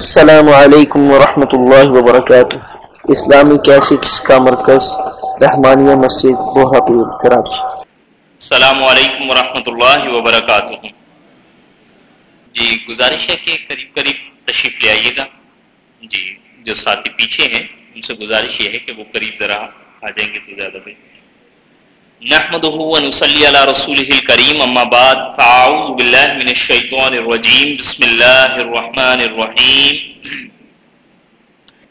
السلام علیکم ورحمۃ اللہ وبرکاتہ۔ اسلامی کیسٹس کا مرکز، رحمانیہ مسجد بوہاپور کراچی السلام علیکم ورحمۃ اللہ وبرکاتہ۔ جی گزارش ہے کہ قریب قریب تشریف لے آئیے گا۔ جی جو ساتھی پیچھے ہیں، ان سے گزارش یہ ہے کہ وہ قریب ذرا آ جائیں گے تو زیادہ بہتر۔ نحمده ونصلي على رسوله الكريم اما بعد فاعوذ بالله من الشيطان الرجيم. بسم الله الرحمن الرحيم.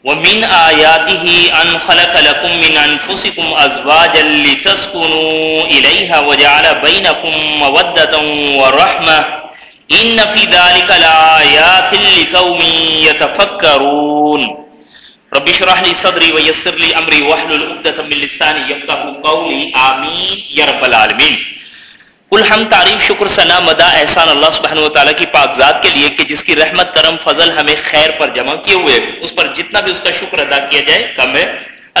ومن آياته أن خلق لكم من أنفسكم أزواجا لتسكنوا إليها وجعل بينكم مودة ورحمة. إن في ذلك لآيات لقوم يتفكرون. رب اشرح لي صدري ويسر لي امري واحلل عقدة من لساني يفقهوا قولي امين يا رب العالمين کل ہم تعریف شکر ثنا مدا احسان اللہ سبحانہ و تعالیٰ کی پاک ذات کے لیے کہ جس کی رحمت، کرم، فضل ہمیں خیر پر جمع کیے ہوئے اس پر جتنا بھی اس کا شکر ادا کیا جائے کم ہے۔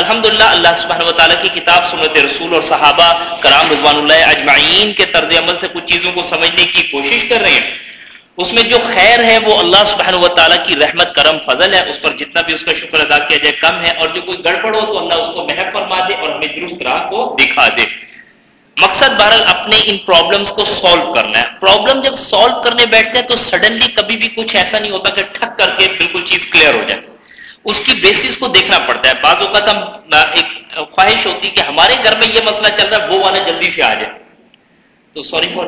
الحمدللہ اللہ سبحانہ و تعالیٰ کی کتاب سنت رسول اور صحابہ کرام رضوان اللہ اجمعین کے طرز عمل سے کچھ چیزوں کو سمجھنے کی کوشش کر رہے ہیں۔ اس میں جو خیر ہے وہ اللہ سبحانہ و تعالیٰ کی رحمت، کرم، فضل ہے، اس پر جتنا بھی اس کا شکر ادا کیا جائے کم ہے، اور جو کوئی گڑبڑ ہو تو اللہ اس کو محب فرما دے اور ہمیں درست راہ کو دکھا دے۔ مقصد بہرحال اپنے ان پرابلمس کو سالو کرنا ہے۔ پرابلم جب سالو کرنے بیٹھتے ہیں تو سڈنلی کبھی بھی کچھ ایسا نہیں ہوتا کہ ٹھک کر کے بالکل چیز کلیئر ہو جائے۔ اس کی بیسس کو دیکھنا پڑتا ہے۔ بعض اوقات ہم ایک خواہش ہوتی کہ ہمارے گھر میں یہ مسئلہ چل رہا ہے، وہ والا جلدی سے آ جائے۔ تو سوری فور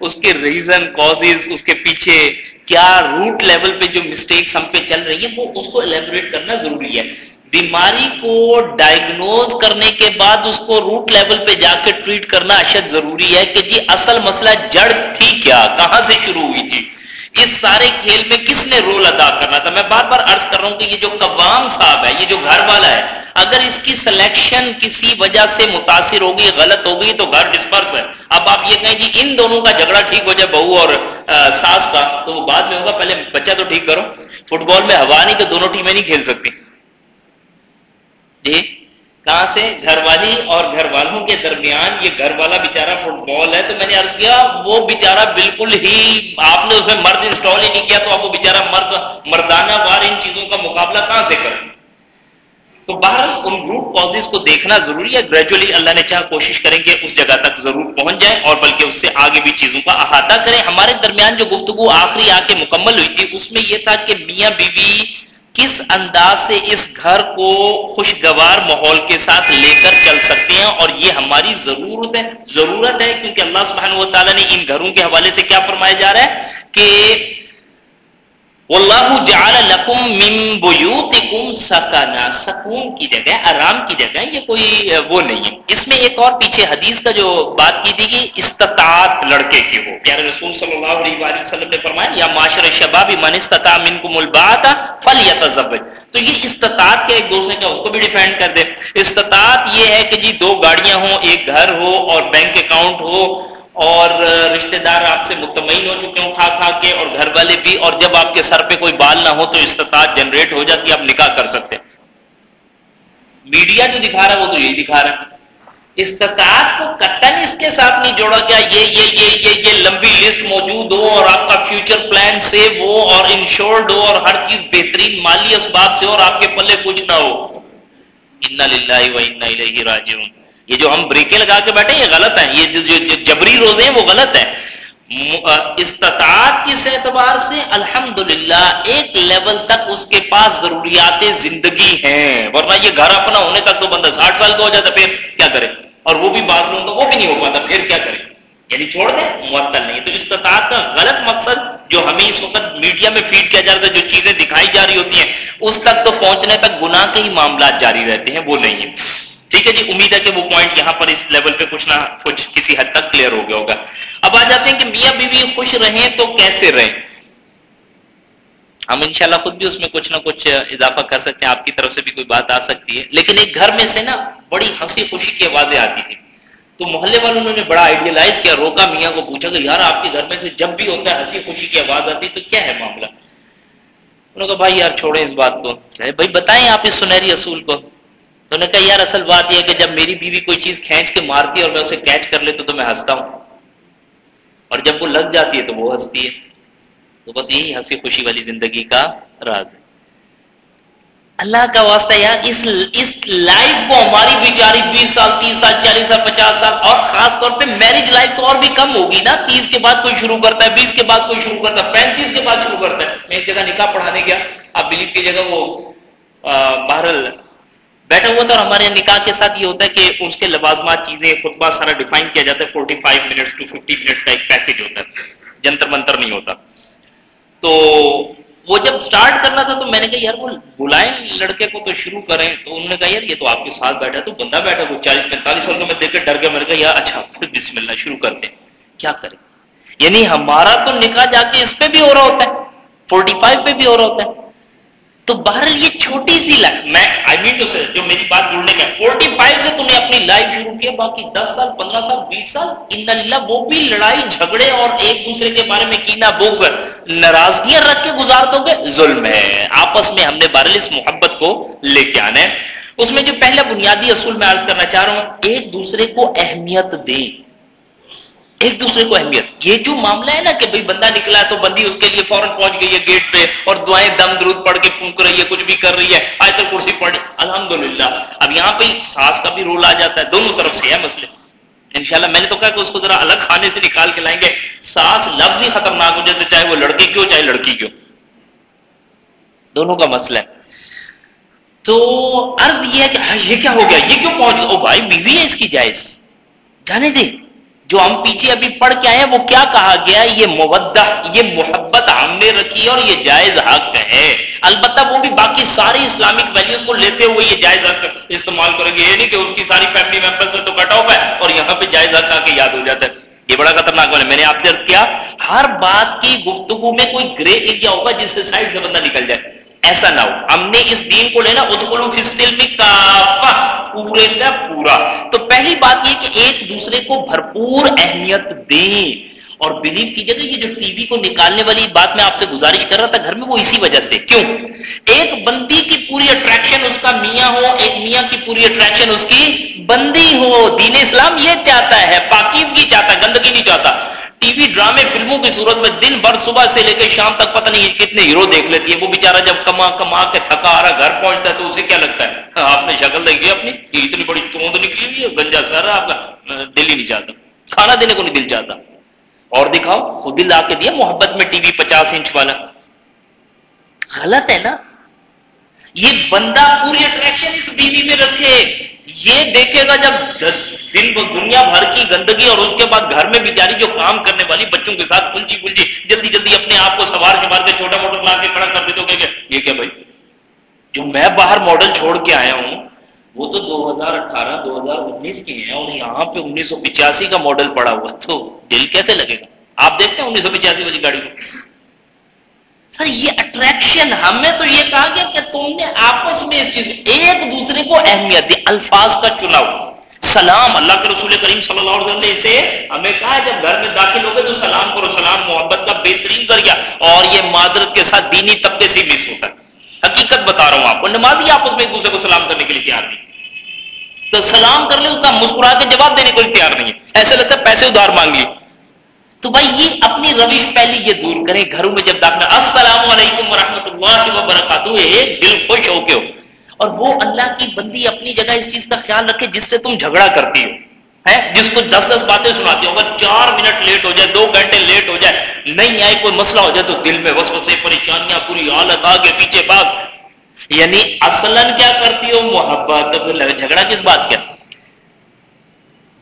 اس کے ریزن کازز اس کے پیچھے کیا روٹ لیول پہ جو مسٹیکس ہم پہ چل رہی ہیں، وہ اس کو الیبوریٹ کرنا ضروری ہے۔ بیماری کو ڈائگنوز کرنے کے بعد اس کو روٹ لیول پہ جا کے ٹریٹ کرنا اشد ضروری ہے کہ جی اصل مسئلہ جڑ تھی کیا، کہاں سے شروع ہوئی تھی؟ اس سارے کھیل میں کس نے رول ادا کرنا تھا؟ میں بار بار عرض کر رہا ہوں کہ یہ جو قوام صاحب ہے، یہ جو گھر والا ہے، اگر اس کی سلیکشن کسی وجہ سے متاثر ہوگی غلط ہوگی تو گھر ڈسپرس ہے۔ اب آپ یہ کہیں جی ان دونوں کا جھگڑا ٹھیک ہو جائے بہو اور ساس کا، تو وہ بعد میں ہوگا۔ پہلے بچہ تو ٹھیک کرو۔ فٹ بال میں ہوا نہیں تو دونوں ٹیمیں نہیں کھیل سکتی۔ جی؟ کہاں سے؟ گھر والی اور گھر والوں کے درمیان یہ گھر والا بےچارا فٹ بال ہے تو میں نے عرض کیا، وہ بےچارا بالکل ہی آپ نے اس میں مرد انسٹال ہی نہیں کیا تو آپ وہ بےچارا مرد، مردانہ وار ان چیزوں کا مقابلہ کہاں سے کریں تو باہر ان روٹ کازز کو دیکھنا ضروری ہے۔ گریجولی اللہ نے چاہ کوشش کریں گے اس جگہ تک ضرور پہنچ جائیں اور بلکہ اس سے آگے بھی چیزوں کا احاطہ کریں۔ ہمارے درمیان جو گفتگو آخری آ کے مکمل ہوئی تھی، اس میں یہ تھا کہ میاں بیوی بی کس انداز سے اس گھر کو خوشگوار ماحول کے ساتھ لے کر چل سکتے ہیں اور یہ ہماری ضرورت ہے ضرورت ہے کیونکہ اللہ سبحانہ و تعالیٰ نے ان گھروں کے حوالے سے کیا فرمایا جا رہا ہے کہ واللہ جعل لکم من بیوتکم سکنا، سکون کی جگہ، آرام کی جگہ، یہ کوئی وہ نہیں ہے۔ اس میں ایک اور پیچھے حدیث کا جو بات کی تھی کہ استطاعت لڑکے کی ہو۔ پیارے رسول صلی اللہ علیہ وآلہ وسلم نے فرمایا، یا معاشر شباب من استطاع منکم الباعت فلیتزوج۔ تو یہ استطاعت کے ایک دوسرے کا اس کو بھی ڈیفینڈ کر دے۔ استطاعت یہ ہے کہ جی دو گاڑیاں ہوں، ایک گھر ہو اور بینک اکاؤنٹ ہو۔ اور رشتہ دار آپ سے مطمئن ہو چکے ہوں کھا کھا کے اور گھر والے بھی، اور جب آپ کے سر پہ کوئی بال نہ ہو تو استطاعت جنریٹ ہو جاتی آپ نکاح کر سکتے میڈیا جو دکھا رہا وہ تو یہی دکھا رہا استطاعت کو قطن اس کے ساتھ نہیں جوڑا گیا، یہ یہ یہ یہ یہ لمبی لسٹ موجود ہو اور آپ کا فیوچر پلان سیو ہو اور انشورڈ ہو اور ہر چیز بہترین مالی اسباب سے ہو اور آپ کے پلے کچھ نہ ہو۔ انا للہ و انا الیہ یہ جو ہم بریکیں لگا کے بیٹھے یہ غلط ہے یہ جو جبری روزے ہیں، وہ غلط ہے استطاعت کس اعتبار سے؟ الحمدللہ، ایک لیول تک اس کے پاس ضروریات زندگی ہیں۔ ورنہ یہ گھر اپنا ہونے تک تو بندہ ساٹھ سال کا ہو جاتا، پھر کیا کرے؟ اور وہ بھی بات لوں تو وہ بھی نہیں ہو پاتا، پھر کیا کرے؟ یعنی چھوڑ دیں، معطل نہیں۔ تو استطاعت کا غلط مقصد جو ہمیں اس وقت میڈیا میں فیڈ کیا جا رہا ہے جو چیزیں دکھائی جا رہی ہوتی ہیں، اس تک تو پہنچنے تک گناہ کے ہی معاملات جاری رہتے ہیں، وہ نہیں ہے ٹھیک ہے جی امید ہے کہ وہ پوائنٹ یہاں پر اس لیول پہ کچھ نہ کچھ کسی حد تک کلیئر ہو گیا ہوگا۔ اب آ جاتے ہیں کہ میاں بیوی خوش رہیں تو کیسے رہیں؟ ہم انشاءاللہ خود بھی اس میں کچھ نہ کچھ اضافہ کر سکتے ہیں، آپ کی طرف سے بھی کوئی بات آ سکتی ہے۔ لیکن ایک گھر میں سے نا بڑی ہنسی خوشی کی آوازیں آتی تھی تو محلے والوں نے بڑا آئیڈیلائز کیا، روکا، میاں کو پوچھا کہ یار آپ کے گھر میں سے جب بھی ہوتا ہے ہنسی خوشی کی آواز آتی تو کیا ہے معاملہ؟ انہوں نے کہا، بھائی یار چھوڑیں اس بات کو۔ بھائی، بتائیں آپ اس سنہری اصول کو۔ تو نے کہا، یار، اصل بات یہ ہے کہ جب میری بیوی کوئی چیز کھینچ کے مارتی ہے اور میں اسے کیچ کر لیتا تو میں ہنستا ہوں۔ اور جب وہ لگ جاتی ہے تو وہ ہنستی ہے۔ تو بس یہی ہنسی خوشی والی زندگی کا راز ہے۔ اللہ کا واسطہ یار، اس اس لائف کو ہماری بیچاری بیس سال، تیس سال، چالیس سال، پچاس سال اور خاص طور پہ میرج لائف تو اور بھی کم ہوگی نا۔ تیس کے بعد کوئی شروع کرتا ہے، بیس کے بعد کوئی شروع کرتا ہے، پینتیس کے بعد شروع کرتا ہے۔ میں ایک جگہ نکاح پڑھانے گیا۔ آپ بلیف کی جگہ وہ بہرحال بیٹھا ہوا تھا اور ہمارے نکاح کے ساتھ یہ ہوتا ہے کہ اس کے لوازمات چیزیں، خطبہ سارا ڈیفائن کیا جاتا ہے forty five minutes to fifty minutes کا ایک پیکج ہوتا ہے، جنتر منتر نہیں ہوتا۔ تو وہ جب سٹارٹ کرنا تھا تو میں نے کہا، یار وہ بلائیں لڑکے کو تو شروع کریں۔ تو انہوں نے کہا، یار یہ تو آپ کے ساتھ بیٹھا تو بندہ بیٹھا کوئی چالیس پینتالیس سال کو میں دیکھ کے ڈر گیا، میں نے کہا، یار اچھا بسم اللہ شروع کرتے کیا کریں؟ یعنی ہمارا تو نکاح جا کے اس پہ بھی ہو رہا ہوتا ہے فورٹی فائیو پہ بھی ہو رہا ہوتا ہے۔ تو بہرحال یہ چھوٹی سی لائف میں آئی مین ٹو سے جو میری بات جڑنے کا فورٹی فائیو سے تم نے اپنی لائف شروع کیا باقی دس سال، پندرہ سال، بیس سال، ان اللہ، وہ بھی لڑائی، جھگڑے اور ایک دوسرے کے بارے میں کینا بوگ ناراضگیاں رکھ کے گزار دو گے۔ ظلم ہے۔ آپس میں ہم نے بہرحال اس محبت کو لے کے آنا ہے۔ اس میں جو پہلا بنیادی اصول میں عرض کرنا چاہ رہا ہوں، ایک دوسرے کو اہمیت دیں۔ ایک دوسرے کو اہمیت۔ یہ جو معاملہ ہے نا کہ بھائی بندہ نکلا تو بندی اس کے لیے فوراً پہنچ گئی ہے گیٹ پہ اور دعائیں دم درود پڑھ کے پھونک رہی ہے، کچھ بھی کر رہی ہے۔ آج تک کرسی پڑھ۔ الحمد للہ اب یہاں پہ ساس کا بھی رول آ جاتا ہے۔ دونوں طرف سے ہے مسئلے انشاءاللہ میں نے تو کہا کہ اس کو ذرا الگ کھانے سے نکال کے لائیں گے۔ ساس لفظ ہی خطرناک ہو جاتے چاہے وہ لڑکی کیوں، چاہے لڑکی کیوں۔ دونوں کا مسئلہ ہے۔ تو عرض یہ ہے کہ یہ کیا ہو گیا؟ یہ کیوں پہنچ گیا؟ او بھائی بیوی ہے اس کی جائز۔ جانے دے جو ہم پیچھے ابھی پڑھ کے آئے ہیں، وہ کیا کہا گیا؟ یہ مودہ، یہ محبت ہم نے رکھی اور یہ جائز حق ہے۔ البتہ وہ بھی باقی ساری اسلامک ویلیوز کو لیتے ہوئے یہ جائز حق استعمال کریں گے۔ یہ نہیں کہ اس کی ساری فیملی ممبر سے تو کٹ آف ہے اور یہاں پہ جائز حق آ کے یاد ہو جاتا ہے۔ یہ بڑا خطرناک ہے۔ میں نے آپ سے عرض کیا، ہر بات کی گفتگو میں کوئی گرے ایریا ہوگا جس سے سائڈ سے بندہ نکل جائے۔ ایسا نہ ہو۔ ہم نے اس دین کو لینا ادخلو فی السلم کافہ، پورے سے پورا۔ تو پہلی بات یہ کہ ایک دوسرے کو بھرپور اہمیت دیں۔ اور بلیو کیجیے گا یہ جو ٹی وی کو نکالنے والی بات میں آپ سے گزارش کر رہا تھا، گھر میں وہ اسی وجہ سے۔ کیوں؟ ایک بندی کی پوری اٹریکشن اس کا میاں ہو، ایک میاں کی پوری اٹریکشن اس کی بندی ہو۔ دین اسلام یہ چاہتا ہے، پاکیزگی چاہتا ہے، گندگی نہیں چاہتا۔ ٹی وی ڈرامے فلموں کی صورت میں دن بھر صبح سے لے کے شام تک پتہ نہیں کتنے ہیرو دیکھ لیتی ہے وہ بیچارہ جب کما کما کے تھکا آ رہا گھر پہنچتا ہے تو اسے کیا لگتا ہے؟ آپ نے شکل دیکھی اپنی؟ اتنی بڑی توند نکلی ہوئی ہے، گنجا سر آپ کا دل ہی نہیں چاہتا۔ کھانا دینے کو نہیں دل چاہتا۔ اور دکھاؤ، خود دل لا کے دیا محبت میں ٹی وی پچاس انچ والا۔ غلط ہے نا؟ یہ بندہ پوری اٹریکشن اس بیوی میں رکھے. یہ دیکھے گا جب دن دنیا بھر کی گندگی اور اس کے بعد گھر میں بیچاری جو کام کرنے والی بچوں کے ساتھ کلچی کلچی جلدی جلدی اپنے آپ کو سوار سوار کے چھوٹا موٹا لا کے کھڑا کر دے تو یہ کیا بھائی؟ جو میں باہر ماڈل چھوڑ کے آیا ہوں، وہ تو دو ہزار اٹھارہ، دو ہزار انیس کی ہیں اور یہاں پہ انیس سو پچاسی کا ماڈل پڑا ہوا تو دل کیسے لگے گا؟ آپ دیکھتے ہیں انیس سو پچاسی والی گاڑی کو؟ سر، یہ اٹریکشن ہمیں تو یہ کہا گیا کہ تم نے آپس میں اس چیز، ایک دوسرے کو اہمیت دی، الفاظ کا چناؤ۔ سلام، اللہ کے رسول کریم صلی اللہ علیہ وسلم نے اسے ہمیں کہا ہے، جب گھر میں داخل ہو گئے تو سلام کرو، سلام، محبت کا بہترین ذریعہ۔ اور یہ معذرت کے ساتھ دینی طبقے سے مس ہوتا ہے۔ حقیقت بتا رہا ہوں آپ کو، نمازی آپس میں ایک دوسرے کو سلام کرنے کے لیے تیار نہیں۔ تو سلام کر لے اس کا مسکرا کے جواب دینے کو تیار نہیں ہے۔ ایسے لگتا ہے پیسے ادھار مانگ لیے۔ تو بھائی یہ اپنی روش پہلی یہ دور کریں گھروں میں جب داخلہ السلام علیکم ورحمۃ اللہ وبرکاتہ دل خوش ہو کے ہو۔ اور وہ اللہ کی بندی اپنی جگہ اس چیز کا خیال رکھے جس سے تم جھگڑا کرتی ہو۔ ہے جس کو دس دس باتیں سناتی ہو، اگر چار منٹ لیٹ ہو جائے، دو گھنٹے لیٹ ہو جائے، نہیں آئی کوئی مسئلہ ہو جائے تو دل میں بس بسے پریشانیاں، پوری حالت آگے پیچھے بھاگ۔ یعنی اصلاً کیا کرتی ہو؟ محبت جھگڑا کس بات کیا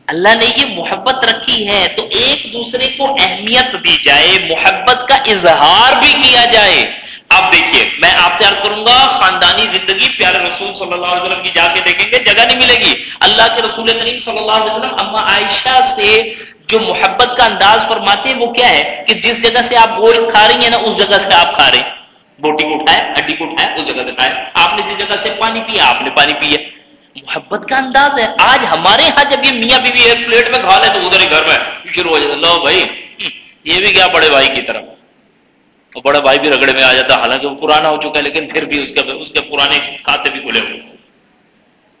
اللہ نے یہ محبت رکھی ہے تو ایک دوسرے کو اہمیت دی جائے، محبت کا اظہار بھی کیا جائے۔ اب دیکھیے، میں آپ سے عرض کروں گا، خاندانی زندگی پیارے رسول صلی اللہ علیہ وسلم کی جا کے دیکھیں گے، جگہ نہیں ملے گی۔ اللہ کے رسول کریم صلی اللہ علیہ وسلم اما عائشہ سے جو محبت کا انداز فرماتے ہیں، وہ کیا ہے؟ کہ جس جگہ سے آپ گوشت کھا رہی ہیں نا، اس جگہ سے آپ کھا رہے ہیں۔ بوٹی کو اٹھائے ہڈی کو اٹھائے، اس جگہ سے کھائے۔ آپ نے جس جگہ سے پانی پیا، آپ نے پانی پیا۔ محبت کا انداز ہے۔ آج ہمارے ہاں جب یہ میاں بیوی بی ایک پلیٹ میں کھا لے تو ادھر ہی گھر میں شروع ہو جاتا لو بھائی، یہ بھی کیا بڑے بھائی کی طرف۔ وہ بڑا بھائی بھی رگڑے میں آ جاتا، حالانکہ وہ پرانا ہو چکا ہے، لیکن پھر بھی اس کے اس کے پرانے کھاتے بھی کھلے ہوئے۔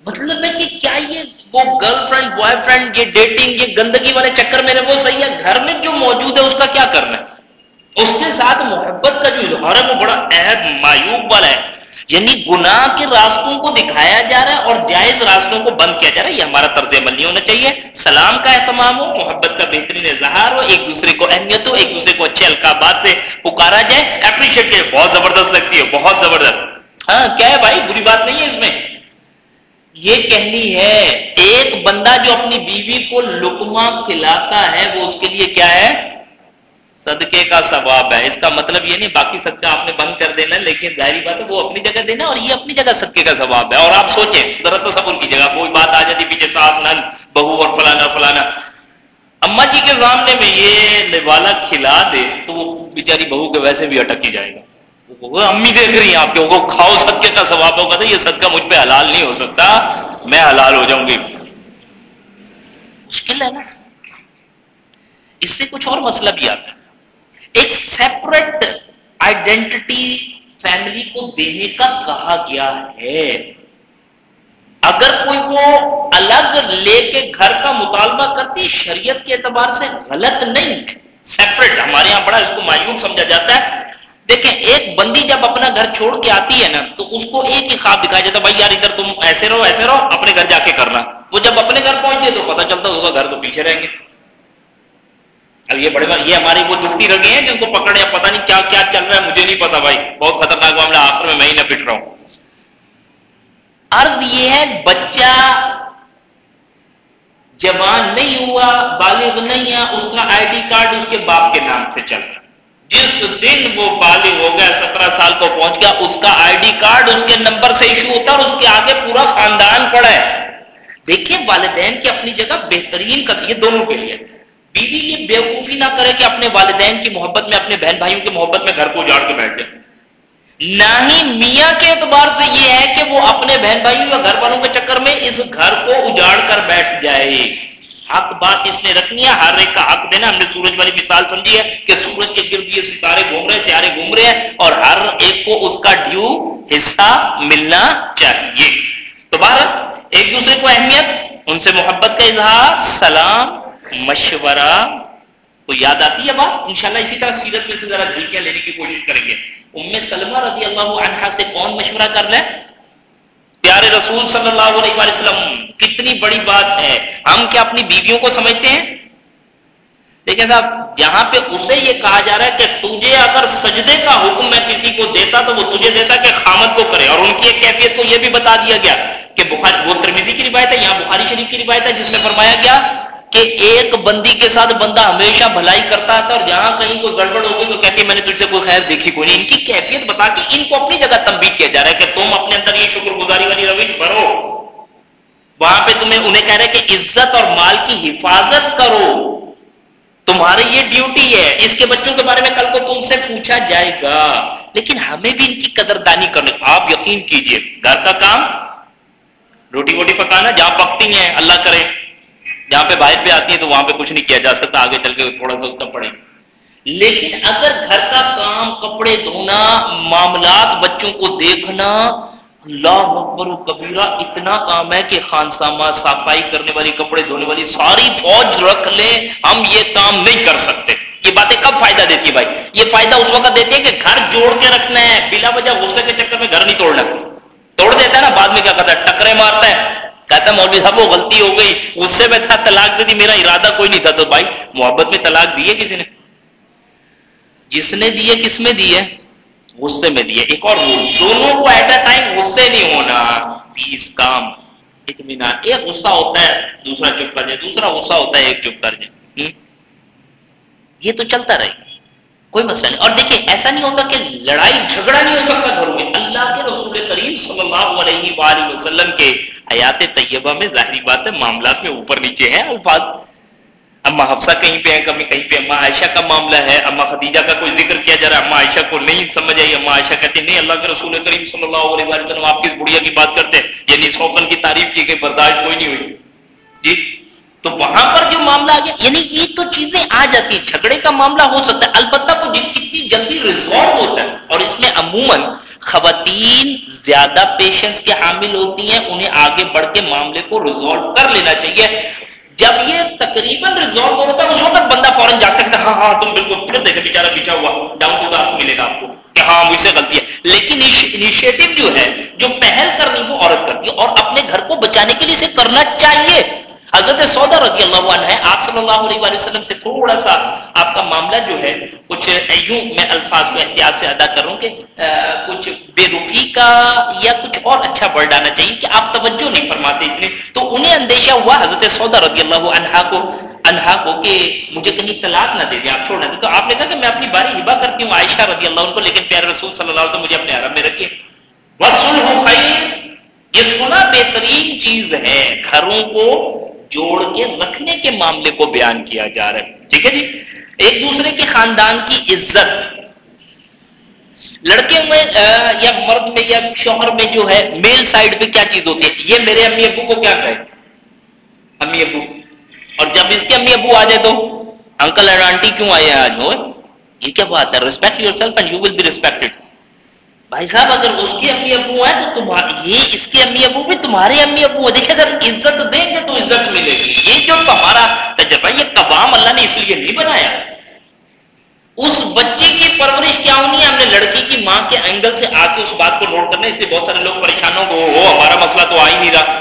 مطلب ہے کہ کیا یہ وہ گرل فرینڈ بوائے فرینڈ یہ ڈیٹنگ یہ گندگی والے چکر میں وہ صحیح ہے۔ گھر میں جو موجود ہے، اس کا کیا کرنا ہے؟ اس کے ساتھ محبت کا جو اظہار ہے، وہ بڑا عہد مایوب والا ہے۔ یعنی گناہ کے راستوں کو دکھایا جا رہا ہے اور جائز راستوں کو بند کیا جا رہا ہے، یہ ہمارا طرز عمل نہیں ہونا چاہیے۔ سلام کا اہتمام ہو، محبت کا بہترین اظہار ہو، ایک دوسرے کو اہمیت ہو، ایک دوسرے کو اچھے القابات سے پکارا جائے۔ اپریشیٹ کرے بہت زبردست لگتی ہے، بہت زبردست۔ ہاں کیا ہے بھائی؟ بری بات نہیں ہے اس میں۔ یہ کہنی ہے، ایک بندہ جو اپنی بیوی کو لکما کھلاتا ہے، وہ اس کے لیے کیا ہے؟ صدقے کا ثواب ہے۔ اس کا مطلب یہ نہیں باقی صدقہ آپ نے بند کر دینا لیکن ظاہری بات ہے وہ اپنی جگہ دینا اور یہ اپنی جگہ صدقے کا ثواب ہے۔ اور آپ سوچیں، ذرا تو سب کی جگہ کوئی بات آ جاتی پیچھے ساس نن بہو اور فلانا فلانا۔ اما جی کے سامنے میں یہ نوالا کھلا دے تو وہ بیچاری بہو کے ویسے بھی اٹک ہی جائے گا۔ وہ امی دیکھ رہی ہیں آپ کے وہ کھاؤ صدقے کا ثواب ہوگا تو یہ صدقہ مجھ پہ حلال نہیں ہو سکتا، میں حلال ہو جاؤں گی۔ مشکل ہے نا۔ اس سے کچھ اور مسئلہ بھی آتا ہے۔ ایک سیپریٹ آئیڈینٹی فیملی کو دینے کا کہا گیا ہے۔ اگر کوئی وہ الگ لے کے گھر کا مطالبہ کرتی، شریعت کے اعتبار سے غلط نہیں سیپریٹ ہمارے یہاں بڑا اس کو مایوب سمجھا جاتا ہے۔ دیکھیں، ایک بندی جب اپنا گھر چھوڑ کے آتی ہے نا، تو اس کو ایک ہی خواب دکھایا جاتا بھائی یار، ادھر تم ایسے رہو ایسے رہو، اپنے گھر جا کے کرنا۔ وہ جب اپنے گھر پہنچے تو پتہ چلتا ہوگا گھر تو پیچھے رہیں گے۔ اب یہ بڑے یہ ہماری وہ دکھتی رگے ہیں جن کو پکڑے پتا نہیں کیا کیا چل رہا ہے، مجھے نہیں پتا بھائی۔ بہت خطرناک معاملہ، آخر میں میں ہی نہ پٹ رہا ہوں۔ عرض یہ ہے، بچہ جوان نہیں ہوا، بالغ نہیں ہے، اس کا آئی ڈی کارڈ اس کے باپ کے نام سے چل رہا جس دن وہ بالغ ہو گیا، سترہ سال کو پہنچ گیا، اس کا آئی ڈی کارڈ اس کے نمبر سے ایشو ہوتا ہے اور اس کے آگے پورا خاندان پڑا ہے۔ دیکھیں والدین کی اپنی جگہ بہترین کر یہ دونوں کے لیے۔ بیوی یہ بیوقوفی نہ کرے کہ اپنے والدین کی محبت میں، اپنے بہن بھائیوں کی محبت میں گھر کو اجاڑ کے بیٹھ جائے۔ نہ ہی میاں کے اعتبار سے یہ ہے کہ وہ اپنے بہن بھائیوں یا گھر والوں کے چکر میں اس گھر کو اجاڑ کر بیٹھ جائے۔ حق بات اس نے رکھنی ہے، ہر ایک کا حق دینا۔ ہم نے سورج والی مثال سمجھی ہے کہ سورج کے گرد یہ ستارے گھوم رہے، سیارے گھوم رہے ہیں اور ہر ایک کو اس کا ڈیو حصہ ملنا چاہیے۔ تو ایک دوسرے کو اہمیت، ان سے محبت کا اظہار، سلام مشورہ کو یاد آتی ہے بات انشاءاللہ اسی طرح سیرت میں سے ذرا جھلکیاں لینے کی کوشش کریں گے۔ ام سلمہ رضی اللہ عنہ سے کون مشورہ کر لیں پیارے رسول صلی اللہ علیہ وسلم، کتنی بڑی بات ہے۔ ہم کیا اپنی بیویوں کو سمجھتے ہیں؟ دیکھیں صاحب، جہاں پہ اسے یہ کہا جا رہا ہے کہ تجھے اگر سجدے کا حکم میں کسی کو دیتا تو وہ تجھے دیتا کہ خامد کو کرے۔ اور ان کی ایک کیفیت کو یہ بھی بتا دیا گیا کہ بخاری، وہ ترمیزی کی روایت ہے، یہاں بخاری شریف کی روایت ہے، جس میں فرمایا گیا کہ ایک بندی کے ساتھ بندہ ہمیشہ بھلائی کرتا تھا اور جہاں کہیں کوئی گڑبڑ ہو گئی تو کہتی میں نے تجھ سے کوئی خیر دیکھی کوئی نہیں۔ ان کی کیفیت بتا کے ان کو اپنی جگہ تنبیہ کیا جا رہا ہے کہ تم اپنے اندر یہ شکر گزاری والی روش بھرو۔ وہاں پہ تمہیں انہیں کہہ رہے کہ عزت اور مال کی حفاظت کرو۔ تمہاری یہ ڈیوٹی ہے۔ اس کے بچوں کے بارے میں کل کو تم سے پوچھا جائے گا۔ لیکن ہمیں بھی ان کی قدردانی کرنے آپ یقین کیجیے۔ گھر کا کام، روٹی ووٹی پکانا، جہاں پکتی ہیں اللہ کرے۔ جہاں پہ باہر پہ آتی ہے تو وہاں پہ کچھ نہیں کیا جا سکتا، آگے چل کے تھوڑا سا اتنا پڑے لیکن اگر گھر کا کام، کپڑے دھونا، معاملات بچوں کو دیکھنا، اللہ اکبر و کبیرہ، اتنا کام ہے کہ خان سامہ صفائی کرنے والی، کپڑے دھونے والی، ساری فوج رکھ لیں، ہم یہ کام نہیں کر سکتے۔ یہ باتیں کب فائدہ دیتی ہے بھائی؟ یہ فائدہ اس وقت دیتی ہے کہ گھر جوڑ کے رکھنا ہے۔ بلا وجہ غصے کے چکر میں گھر نہیں توڑنا۔ توڑ دیتا ہے نا، بعد میں کیا کرتا ہے؟ ٹکرے مارتا ہے۔ کہتا مولوی صاحب، وہ غلطی ہو گئی۔ اس سے میں تھا، طلاق دے دی، میرا ارادہ کوئی نہیں تھا۔ تو بھائی، محبت میں طلاق دی ہے کسی نے؟ جس نے دی ہے، کس میں دی ہے؟ غصے میں دی ہے۔ ایک اور رول، دونوں کو ایٹ اے ٹائم غصے نہیں ہونا۔ پیس کام۔ اطمینان ایک غصہ ہوتا ہے، دوسرا چپ کر جائے۔ دوسرا غصہ ہوتا ہے، ایک چپ کر جائے۔ یہ تو چلتا رہے۔ کوئی مسئلہ نہیں۔ اور دیکھیں، ایسا نہیں ہوتا کہ لڑائی جھگڑا نہیں ہو سکتا گھروں میں۔ اللہ کے رسول کریم صلی اللہ علیہ وآلہ وسلم کے حیات طیبہ میں ظاہری بات ہے، معاملات میں اوپر نیچے ہیں، الفاظ۔ اما حفصہ کہیں پہ ہے کبھی کہیں پہ اما عائشہ کا معاملہ ہے اما خدیجہ کا کوئی ذکر کیا جا رہا ہے اما عائشہ کو نہیں سمجھ آئی اما عائشہ کہتے ہیں، نہیں، اللہ کے رسول کریم صلی اللہ علیہ وسلم آپ کس بڑھیا کی بات کرتے ہیں۔ یعنی سوکن کی تعریف کی کہ برداشت کوئی نہیں ہوئی۔ جی تو وہاں پر جو معاملہ آ گیا یعنی یہ تو چیزیں آ جاتی ہیں، جھگڑے کا معاملہ ہو سکتا ہے، البتہ وہ کتنی جلدی ریزالو ہوتا ہے، اور اس میں عموماً خواتین زیادہ پیشنس کے حامل ہوتی ہیں، انہیں آگے بڑھ کے معاملے کو ریزالو کر لینا چاہیے۔ جب یہ تقریباً ریزالو ہو رہا ہے اس وقت بندہ فوراً جا کر ہاں ہاں تم بالکل پھر دیکھے بیچارہ پیچھا ہوا ڈاؤن ٹو ملے گا آپ کو کہ ہاں مجھ سے غلطی ہے۔ لیکن انیشیٹو جو ہے، جو پہل کرنی وہ عورت کرتی ہے اور اپنے گھر کو بچانے کے لیے اسے کرنا چاہیے۔ حضرت سودا رضی اللہ عنہ ہے آپ صلی اللہ علیہ وآلہ وسلم سے تھوڑا سا آپ کا معاملہ جو ہے، کچھ ایوں میں الفاظ کو احتیاط سے ادا کروں کہ کچھ بے رخی کا یا کچھ اور اچھا ورڈ آنا چاہیے کہ آپ توجہ نہیں فرماتے اتنے۔ تو انہیں اندیشہ ہوا حضرت سودا رضی اللہ عنہ کو انہا کو کہ مجھے کہیں طلاق نہ دے دیں، آپ چھوڑ دیں۔ تو آپ نے کہا کہ میں اپنی باری ہبا کرتی ہوں، عائشہ رضی اللہ عنہ کو، لیکن پیارے رسول صلی اللہ علیہ وسلم مجھے اپنے عرب میں رکھیے۔ وصل خیر یہ سنا بہترین چیز ہے، گھروں کو جوڑ کے رکھنے کے معاملے کو بیان کیا جا رہا ہے۔ ٹھیک ہے جی؟ ایک دوسرے کے خاندان کی عزت۔ لڑکے میں یا مرد میں، یا شوہر میں جو ہے، میل سائڈ پہ کیا چیز ہوتی ہے؟ یہ میرے امی ابو کو کیا کہے؟ امی ابو۔ اور جب اس کے امی ابو آ جائے تو، انکل اینڈ آنٹی کیوں آئے ہیں آج؟ یہ کیا بات ہے؟ Respect yourself and you will be respected بھائی صاحب، اگر اس کے امی ابو ہیں تو تمہاری یہ اس کے امی ابو بھی تمہارے امی ابو ہیں۔ دیکھیں سر عزت دیں گے تو عزت ملے گی۔ یہ جو تمہارا تجربہ، یہ کبام اللہ نے اس لیے نہیں بنایا۔ اس بچے کی پرورش کیا ہونی ہے؟ ہم نے لڑکی کی ماں کے اینگل سے آ کے اس بات کو نوٹ کرنا اس لیے بہت سارے لوگ پریشان ہو گئے ہمارا مسئلہ تو آ ہی نہیں رہا۔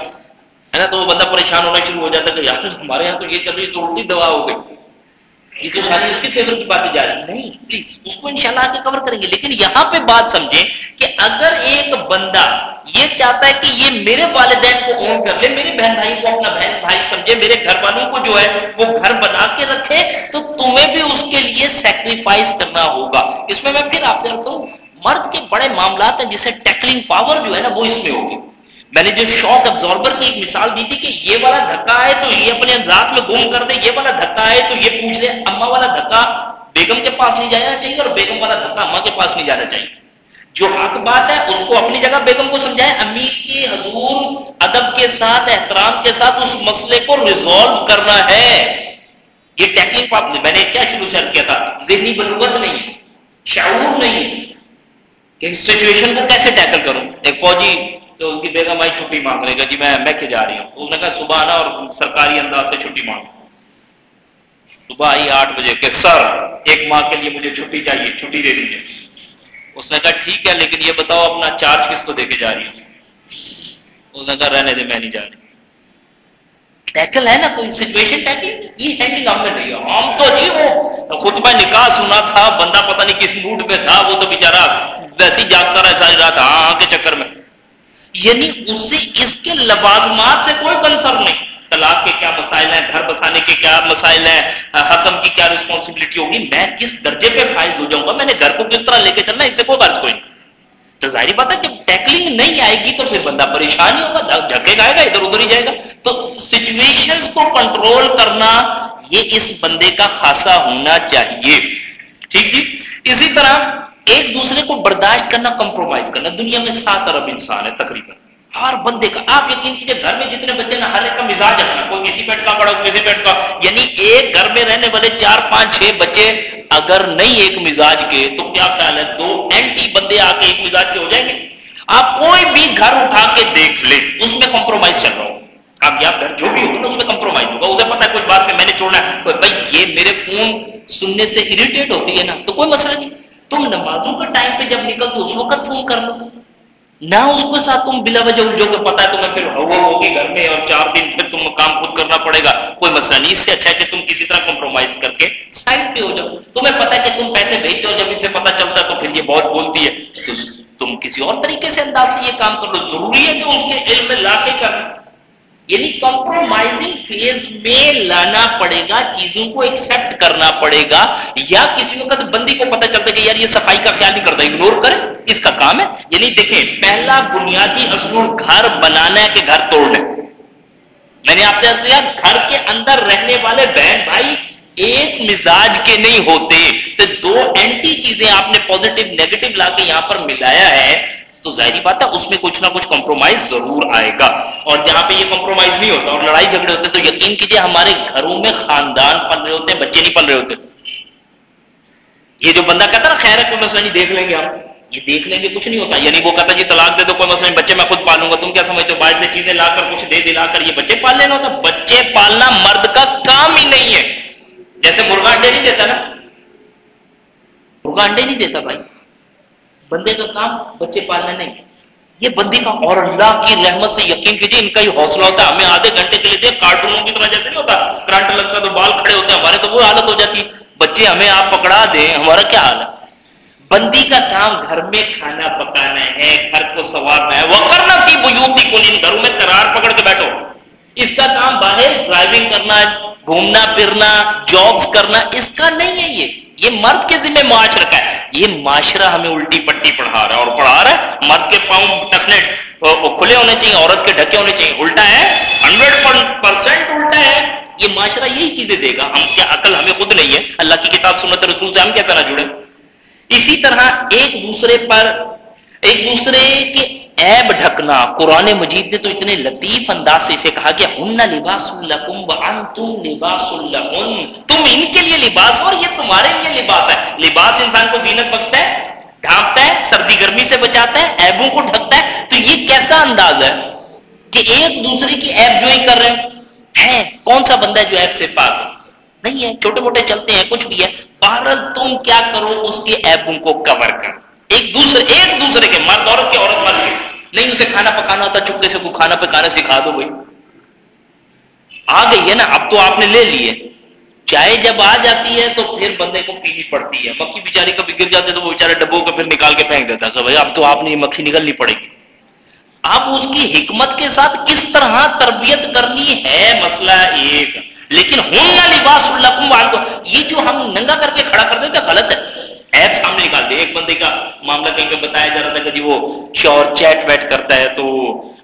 ہے نا؟ تو وہ بندہ پریشان ہونا شروع ہو جاتا ہے کہ یار، ہمارے یہاں تو یہ چل رہی تو الٹی دوا ہو گئی۔ یہ تو ساری اس کے فیور کی باتیں جا رہی نہیں۔ پلیز اس کو انشاءاللہ آگے کور کریں گے۔ لیکن یہاں پہ بات سمجھیں کہ اگر ایک بندہ یہ چاہتا ہے کہ یہ میرے والدین کو اون کر لے میرے بہن بھائی کو اپنا بہن بھائی سمجھے میرے گھر والوں کو جو ہے وہ گھر بنا کے رکھے تو تمہیں بھی اس کے لیے سیکریفائز کرنا ہوگا۔ اس میں میں پھر آپ سے رکھتا ہوں مرد کے بڑے معاملات ہیں جسے ٹیکلنگ پاور جو ہے نا وہ اس میں ہوگی۔ میں نے جو شوق ابزاربر کی ایک مثال دی تھی کہ یہ والا دھکا ہے تو یہ اپنے انداز میں گم کر دے، یہ والا دھکا ہے تو یہ پوچھ لے اما والا دھکا بیگم کے پاس نہیں جانا چاہیے اور بیگم والا دھکا اما کے پاس نہیں جانا چاہیے۔ جو حق بات ہے اس کو اپنی جگہ بیگم کو سمجھائے امی کے حضور ادب کے ساتھ، احترام کے ساتھ اس مسئلے کو ریزالو کرنا ہے۔ یہ ٹیکنیک پاپ میں نے کیا شروع سے کیا تھا؟ ذہنی بلوت نہیں، شعور نہیں۔ کہ سچویشن کو کیسے ٹیکل کروں؟ ایک فوجی تو اس کی بیگم آئی چھٹی مانگ رہے گا جی میں میکے جا رہی ہوں۔ اس نے کہا صبح آنا اور سرکاری انداز سے چھٹی مانگ۔ صبح آئی آٹھ بجے کہ سر ایک ماہ کے لیے مجھے چھٹی چاہیے چھٹی دے دیجیے اس نے کہا ٹھیک ہے لیکن یہ بتاؤ اپنا چارج کس کو دے کے جا رہی ہوں؟ اس نے کہا رہنے دے میں نہیں جا رہی ٹیکل ہے نا کوئی سچویشن ٹیکل یہ ہم میں نہیں ہے۔ ہم تو جی وہ خطبہ نکاح سنا تھا بندہ پتہ نہیں کس موڈ پہ تھا وہ تو بیچارہ ویسے ہی جاگتا رہا ساری رات۔ ہاں کے چکر میں یعنی اس سے اس کے لوازمات سے کوئی کنسر نہیں۔ طلاق کے کیا مسائل ہیں؟ گھر بسانے کے کیا مسائل ہیں؟ حکم کی کیا رسپانسبلٹی ہوگی؟ میں کس درجے پہ فائز ہو جاؤں گا؟ میں نے گھر کو کس طرح لے کے چلنا اس سے کوئی غرض کوئی نہیں۔ تو ظاہری بات ہے کہ ٹیکلنگ نہیں آئے گی تو پھر بندہ پریشان ہی ہوگا جھکے گا ادھر ادھر ہی جائے گا۔ تو سچویشن کو کنٹرول کرنا، یہ اس بندے کا خاصا ہونا چاہیے۔ ٹھیک جی؟ اسی طرح ایک دوسرے کو برداشت کرنا کمپرومائز کرنا۔ دنیا میں سات ارب انسان ہے تقریباً۔ ہر بندے کا، آپ یقین کیجیے گھر میں جتنے بچے نا، ہر ایک کا مزاج ہے۔ کوئی کسی پیٹ کا بڑا کسی پیٹ کا۔ یعنی ایک گھر میں رہنے والے چار، پانچ، چھ بچے اگر نہیں ایک مزاج کے، تو کیا خیال ہے؟ دو اینٹی بندے آ کے ایک مزاج کے ہو جائیں گے؟ آپ کوئی بھی گھر اٹھا کے دیکھ لیں، اس میں کمپرومائز چل رہا ہو۔ آپ یا گھر جو بھی ہوگا نا اس میں کمپرومائز ہوگا۔ اسے پتا ہے کچھ بات میں میں نے چھوڑنا ہے۔ بھائی، یہ میرے فون سننے سے اریٹیٹ ہوتی ہے نا، تو کوئی مسئلہ نہیں۔ تم نمازوں کا ٹائم پہ جب نکل تو اس وقت فون کر لو۔ نہ اس کے ساتھ تم بلا وجہ جو کہ پتا ہے، تمہیں پھر ہوا ہوگی گھر میں اور چار دن پھر تم کام خود کرنا پڑے گا۔ کوئی مسئلہ نہیں، اس سے اچھا ہے کہ تم کسی طرح کمپرومائز کر کے سائڈ پہ ہو جاؤ۔ تمہیں پتا ہے کہ تم پیسے بھیجتے ہو، جب اسے پتا چلتا ہے تو پھر یہ بہت بولتی ہے۔ تو تم کسی اور طریقے سے انداز سے یہ کام کر لو۔ ضروری ہے کہ اس کے علم میں لا کے کرنا یعنی کمپرومائزنگ فیز میں لانا پڑے گا، چیزوں کو ایکسپٹ کرنا پڑے گا، یا کسی وقت بندی کو پتہ چلتا ہے کہ یار یہ صفائی کا خیال نہیں کرتا اگنور کرے، اس کا کام ہے۔ یعنی دیکھیں، پہلا بنیادی اصول گھر بنانا ہے کہ گھر توڑنا میں نے آپ سے کیا، گھر کے اندر رہنے والے بہن بھائی ایک مزاج کے نہیں ہوتے۔ تو دو اینٹی چیزیں آپ نے پوزیٹو نیگیٹو لا کے یہاں پر ملایا ہے۔ تو ظاہری بات ہے اس میں کچھ نہ کچھ کمپرومائز ضرور آئے گا۔ اور جہاں پہ یہ کمپرومائز نہیں ہوتا اور لڑائی جھگڑے ہوتے، تو یقین کیجیے ہمارے گھروں میں خاندان پل رہے ہوتے ہیں بچے نہیں پل رہے ہوتے۔ یہ جو بندہ کہتا نا، خیر ہے، کوئی مسئلہ نہیں، دیکھ لیں گے ہم۔ یہ دیکھ لیں گے، کچھ نہیں ہوتا۔ یعنی وہ کہتا جی طلاق دے دو، کوئی مسئلہ نہیں، بچے میں خود پالوں گا۔ تم کیا سمجھتے ہو؟ باہر سے چیزیں لا کر، کچھ دے دلا کر، یہ بچے پال لینا ہوتا۔ بچے پالنا مرد کا کام ہی نہیں ہے۔ جیسے مرغا انڈے نہیں دیتا نا؟ مرغا انڈے نہیں دیتا بھائی۔ بندے کا کام بچے پالنا نہیں۔ یہ بندی کا اور اللہ کی رحمت سے یقین کیجیے ان کا ہی حوصلہ ہوتا ہے۔ ہمیں آدھے گھنٹے کے لیے کارٹونوں کی طرح جیسے نہیں ہوتا۔ کرنٹ لگتا تو بال کھڑے ہوتے ہیں، ہمارے تو وہ حالت ہو جاتی۔ بچے، ہمیں آپ پکڑا دیں، ہمارا کیا حال ہے؟ بندی کا کام گھر میں کھانا پکانا ہے، گھر کو سوارنا ہے۔ وہ کرنا تھی بجوتی کو نہیں گھروں میں کرار پکڑ کے بیٹھو۔ اس کا کام باہر ڈرائیونگ کرنا، گھومنا، پھرنا جابس کرنا، اس کا نہیں ہے یہ۔ یہ مرد کے ذمہ معاشرہ کا ہے۔ یہ معاشرہ ہمیں الٹی پٹی پڑھا رہا ہے اور پڑھا رہا ہے۔ مرد کے پاؤں ٹکنے کھلے ہونے چاہیے، عورت کے ڈھکے ہونے چاہیے، الٹا ہے۔ ہنڈریڈ پرسینٹ الٹا ہے۔ یہ معاشرہ یہی چیزیں دے گا۔ ہم کیا عقل ہمیں خود نہیں ہے۔ اللہ کی کتاب، سنت رسول سے ہم کیا طرح جڑے؟ اسی طرح ایک دوسرے پر، ایک دوسرے کے عیب ڈھکنا قرآن مجید نے تو اتنے لطیف انداز سے اسے کہا کہ ہن لباس وانتم لباس تم ان کے لیے لباس اور یہ تمہارے لیے لباس ہے۔ لباس انسان کو زینت بخشتا ہے، ڈھانپتا ہے، سردی گرمی سے بچاتا ہے، عیبوں کو ڈھکتا ہے۔ تو یہ کیسا انداز ہے کہ ایک دوسرے کی عیب جو ہی کر رہے ہیں؟ کون سا بندہ ہے جو عیب سے پاک نہیں ہے، چھوٹے موٹے چلتے ہیں، کچھ بھی ہے۔ بہرحال تم کیا کرو، اس کے ایبوں کو کور کر ایک دوسرے ایک دوسرے کے، مرد، عورت کے، عورت مرد کے۔ نہیں اسے کھانا پکانا ہوتا، چپکے سے کو کھانا پکانا سکھا دو بھائی۔ آ گئی ہے نا، اب تو آپ نے لے لی ہے۔ چائے جب آ جاتی ہے تو پھر بندے کو پینی پڑتی ہے۔ مکھی بیچاری کبھی گر جاتے تو وہ بیچارے ڈبوں کو پھر نکال کے پھینک دیتا ہے۔ بھائی، اب تو آپ نے یہ مکھی نکلنی پڑے گی۔ آپ اس کی حکمت کے ساتھ کس طرح تربیت کرنی ہے؟ مسئلہ ایک۔ لیکن ہوں نہ لباس اللہ یہ جو ہم ننگا کر کے کھڑا کر دیتے، غلط ہے۔ ایپ سامنے نکال دے ایک بندے کا معاملہ کہیں پہ بتایا جا رہا تھا کہ جی وہ شور چیٹ ویٹ کرتا ہے تو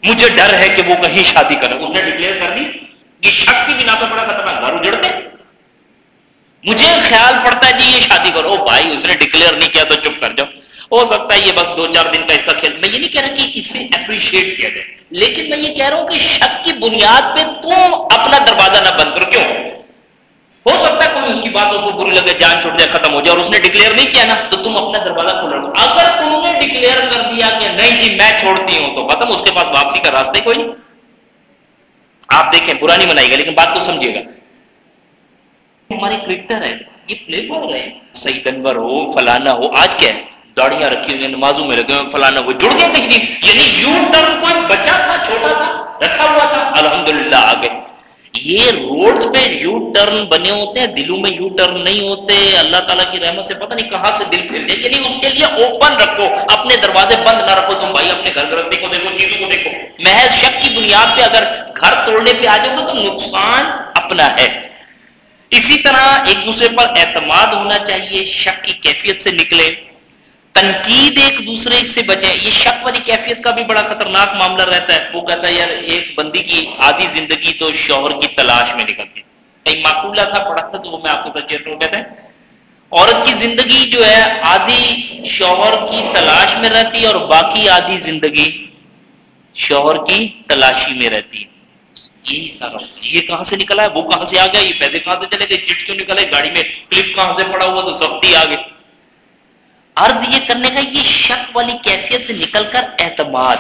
مجھے ڈر ہے کہ وہ کہیں شادی کرے۔ اس نے ڈکلیئر کر دی کہ شک کی بنا پہ بڑا خطرہ گھر اجڑتے مجھے خیال پڑتا ہے جی یہ شادی کرو۔ بھائی، اس نے ڈکلیئر نہیں کیا تو چپ کر جاؤ۔ ہو سکتا ہے یہ بس دو چار دن کا اس کا کھیل۔ میں یہ نہیں کہہ رہا کہ اسے اپریشیٹ کیا جائے، لیکن میں یہ کہہ رہا ہوں کہ شک کی بنیاد پہ تم اپنا دروازہ نہ بند کرو۔ کیوں؟ ہو سکتا ہے کوئی اس کی بات کو بری لگے، جان چھوٹ جائے، ختم ہو جائے، اور اس نے ڈکلیئر نہیں کیا نا، تو تم اپنا دروازہ کھول رہو اگر تم نے ڈکلیئر کر دیا کہ نہیں جی میں چھوڑتی ہوں، تو ختم، اس کے پاس واپسی کا راستہ کوئی نہیں۔ آپ دیکھیں، برا نہیں منائے گا، لیکن بات کو سمجھیے گا۔ ہماری کرکٹر ہے یہ پلے بال ہے صحیح انور ہو، فلانا ہو، آج کیا ہے؟ داڑیاں رکھی ہوئی نمازوں میں لگے ہوئے فلانا ہو جڑ گیا کہیں یعنی یو ٹرن کوئی بچہ تھا، چھوٹا تھا، رکھا ہوا تھا، الحمدللہ آگے۔ یہ روڈ پہ یو ٹرن بنے ہوتے ہیں، دلوں میں یو ٹرن نہیں ہوتے، اللہ تعالیٰ کی رحمت سے پتہ نہیں کہاں سے دل پھر جائے یعنی اس کے لیے اوپن رکھو، اپنے دروازے بند نہ رکھو، تم بھائی اپنے گھر گرستی کو دیکھو، چیزوں کو دیکھو۔ محض شک کی بنیاد پہ اگر گھر توڑنے پہ آ جاؤ گے تو نقصان اپنا ہے۔ اسی طرح ایک دوسرے پر اعتماد ہونا چاہیے، شک کی کیفیت سے نکلے تنقید ایک دوسرے سے بچے، یہ شک والی کیفیت کا بھی بڑا خطرناک معاملہ رہتا ہے۔ وہ کہتا ہے، یار، ایک بندی کی آدھی زندگی تو شوہر کی تلاش میں نکلتی کئی معقولہ تھا، پڑھا تھا تو وہ میں آپ کو کہتے ہیں عورت کی زندگی جو ہے، آدھی شوہر کی تلاش میں رہتی اور باقی آدھی زندگی شوہر کی تلاشی میں رہتی یہی سارا یہ کہاں سے نکلا ہے؟ وہ کہاں سے آ گیا؟ یہ پیسے کہاں سے چلے گئے؟ چٹ کیوں نکلے، گاڑی میں کلپ کہاں سے پڑا ہوا تو سختی آ گئی۔ عرض یہ کرنے کا یہ شک والی کیفیت سے نکل کر اعتماد۔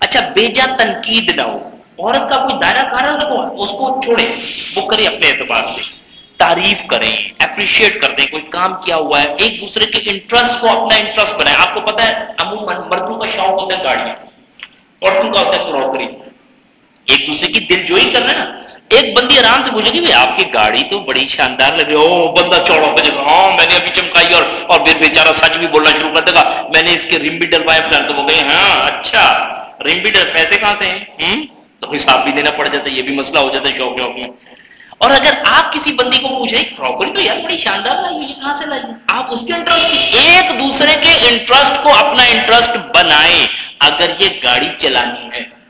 اچھا بیجا تنقید نہ ہو، عورت کا کوئی دائرہ کار ہے؟ اس کو اس کو چھوڑے وہ کرے اپنے اعتبار سے۔ تعریف کریں اپریشیٹ کر دیں، کوئی کام کیا ہوا ہے، ایک دوسرے کے انٹرسٹ کو اپنا انٹرسٹ بنائے آپ کو پتا ہے عموماً مردوں کا شوق ہوتا ہے گاڑیاں، عورتوں کا ہوتا ہے کراکری ایک دوسرے کی دل جوئی کر رہے ہیں نا؟ ایک بندی آرام سے پوچھے گی آپ کی گاڑی تو بڑی شاندار لگ رہی او بندہ چوڑا بجے ہاں میں نے ابھی چمکائی اور اور پھر بیچارہ سچ بھی بولنا شروع کر دے گا۔ میں نے اس کے رم بھی ڈلوائے پلان تو وہ گئے ہاں اچھا۔ رم بھی ڈل پیسے کہاں سے ہیں؟ تو حساب بھی دینا پڑ جاتا ہے، یہ بھی مسئلہ ہو جاتا ہے شوق شوق میں۔ اور اگر آپ کسی بندی کو پوچھیں کراکری تو یار بڑی شاندار لائی یہ کہاں سے لائی آپ اس کے انٹرسٹ ایک دوسرے کے انٹرسٹ کو اپنا انٹرسٹ بنائیں۔ اگر یہ گاڑی چلانی ہے۔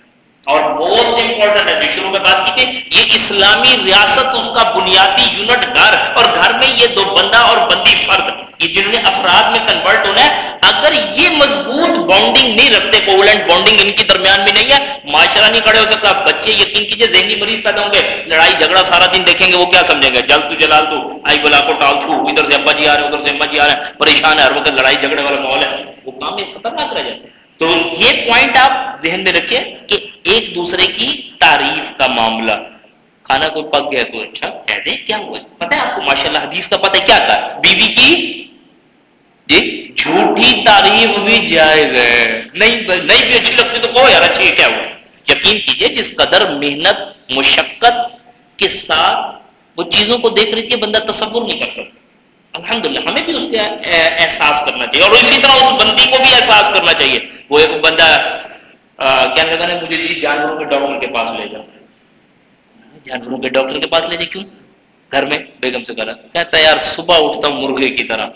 اور موسٹ امپورٹنٹ ہے شروع میں بات کی تھی، یہ اسلامی ریاست اس کا بنیادی یونٹ گھر اور گھر میں یہ دو بندہ اور بندی فرد یہ جنہوں نے افراد میں کنورٹ ہونا ہے۔ اگر یہ مضبوط بانڈنگ نہیں رکھتے کوولنٹ بانڈنگ ان کی درمیان بھی نہیں ہے، معاشرہ نہیں کھڑے ہو سکتا، بچے یقین کیجیے ذہنی مریض پیدا ہوں گے، لڑائی جھگڑا سارا دن دیکھیں گے، وہ کیا سمجھیں گے؟ جل تو جلال تو، آئی بلا کو ٹال تو، ادھر سے ابا جی آ رہے، ادھر سے اما جی آ رہے ہیں پریشان ہے ہر وقت لڑائی جھگڑے والا ماحول ہے۔ وہ کام خطرناک رہ جاتا ہے تو یہ پوائنٹ آپ ذہن میں رکھیں کہ ایک دوسرے کی تعریف کا معاملہ۔ کھانا کوئی پک گیا تو اچھا کہہ دیں کیا ہوا؟ پتہ ہے آپ کو ماشاء اللہ حدیث کا پتہ کیا تھا؟ بیوی کی جی جھوٹی تعریف بھی جائز ہے۔ نہیں نہیں بھی اچھی لگتی تو کہو یار، اچھی کیا ہوا؟ یقین کیجیے جس قدر محنت، مشقت کے ساتھ وہ چیزوں کو دیکھ رہی تھی، بندہ تصور نہیں کر سکتا۔ الحمدللہ، ہمیں بھی اس کا احساس کرنا چاہیے اور اسی طرح اس بندی کو بھی احساس کرنا چاہیے۔ وہ ایک بندہ کیا لگا ہے مجھے جی جانوروں کے ڈاکٹر کے پاس لے جاؤ جانوروں کے ڈاکٹر کے پاس لے جائے کیوں؟ گھر میں، بیگم سے کرا کہتا ہے یار صبح اٹھتا ہوں مرغے کی طرح۔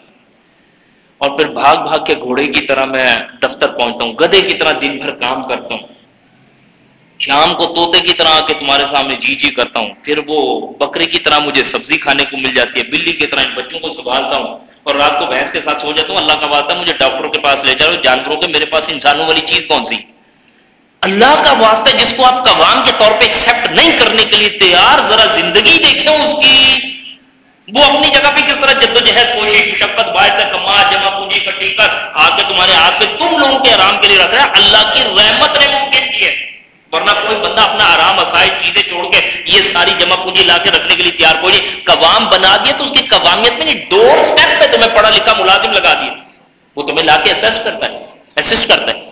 اور پھر بھاگ بھاگ کے گھوڑے کی طرح میں دفتر پہنچتا ہوں گدے کی طرح دن بھر کام کرتا ہوں۔ شام کو طوطے کی طرح آ کے تمہارے سامنے جی جی کرتا ہوں۔ پھر وہ بکری کی طرح مجھے سبزی کھانے کو مل جاتی ہے، بلی کی طرح ان بچوں کو سنبھالتا ہوں۔ اور رات کو بھینس کے ساتھ سو جاتا ہوں، اللہ کا واسطہ مجھے ڈاکٹروں کے پاس لے جاؤ، جانوروں کے میرے پاس انسانوں والی چیز کون سی؟ اللہ کا واسطہ جس کو آپ قوام کے طور پہ ایکسپٹ نہیں کرنے کے لیے تیار، ذرا زندگی دیکھیں اس کی۔ وہ اپنی جگہ پہ کس طرح جدوجہد، کوشش، مشقت باہر سے کما جمع پونجی کٹی کر آ کے تمہارے ہاتھ پہ تم لوگوں کے آرام کے لیے رکھ رہا ہے اللہ کی رحمت نے ممکن کی ہے ورنہ کوئی بندہ اپنا آرام، آسائش، چیزیں چھوڑ کے یہ ساری جمع پونجی لا کے رکھنے کے لیے تیار کوئی قوام بنا دیا تو اس کی قوامیت میں ڈور سٹیپ پہ تمہیں پڑھا لکھا ملازم لگا دیا وہ تمہیں لا کے اسسٹ کرتا ہے اسسٹ کرتا ہے۔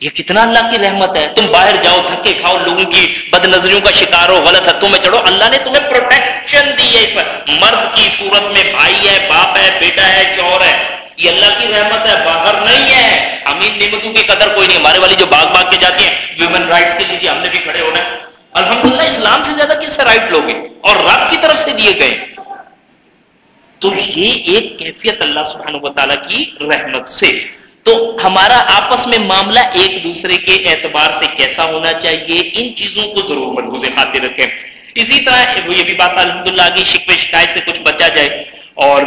یہ کتنا اللہ کی رحمت ہے؟ تم باہر جاؤ، دھکے کھاؤ لوگوں کی بد نظریوں کا شکار ہو غلط حتوں میں چڑھو۔ اللہ نے تمہیں پروٹیکشن دی ہے اس مرد کی صورت میں بھائی ہے، باپ ہے، بیٹا ہے، چور ہے۔ یہ اللہ کی رحمت ہے، باہر نہیں ہے۔ امین نعمتوں کی قدر کوئی نہیں۔ ہمارے والی جو باغ باغ کے جاتی ہیں ویمن رائٹس کے لیے جی ہم نے بھی کھڑے ہونا ہے۔ الحمدللہ اسلام سے زیادہ کس سے رائٹ لوگے اور رب کی طرف سے دیے گئے۔ تو یہ ایک کیفیت اللہ سبحانہ و تعالیٰ کی رحمت سے۔ تو ہمارا آپس میں معاملہ ایک دوسرے کے اعتبار سے کیسا ہونا چاہیے، ان چیزوں کو ضرور مضبوط خاطر رکھیں۔ اسی طرح یہ بھی بات الحمدللہ للہ شکوے شکایت سے کچھ بچا جائے۔ اور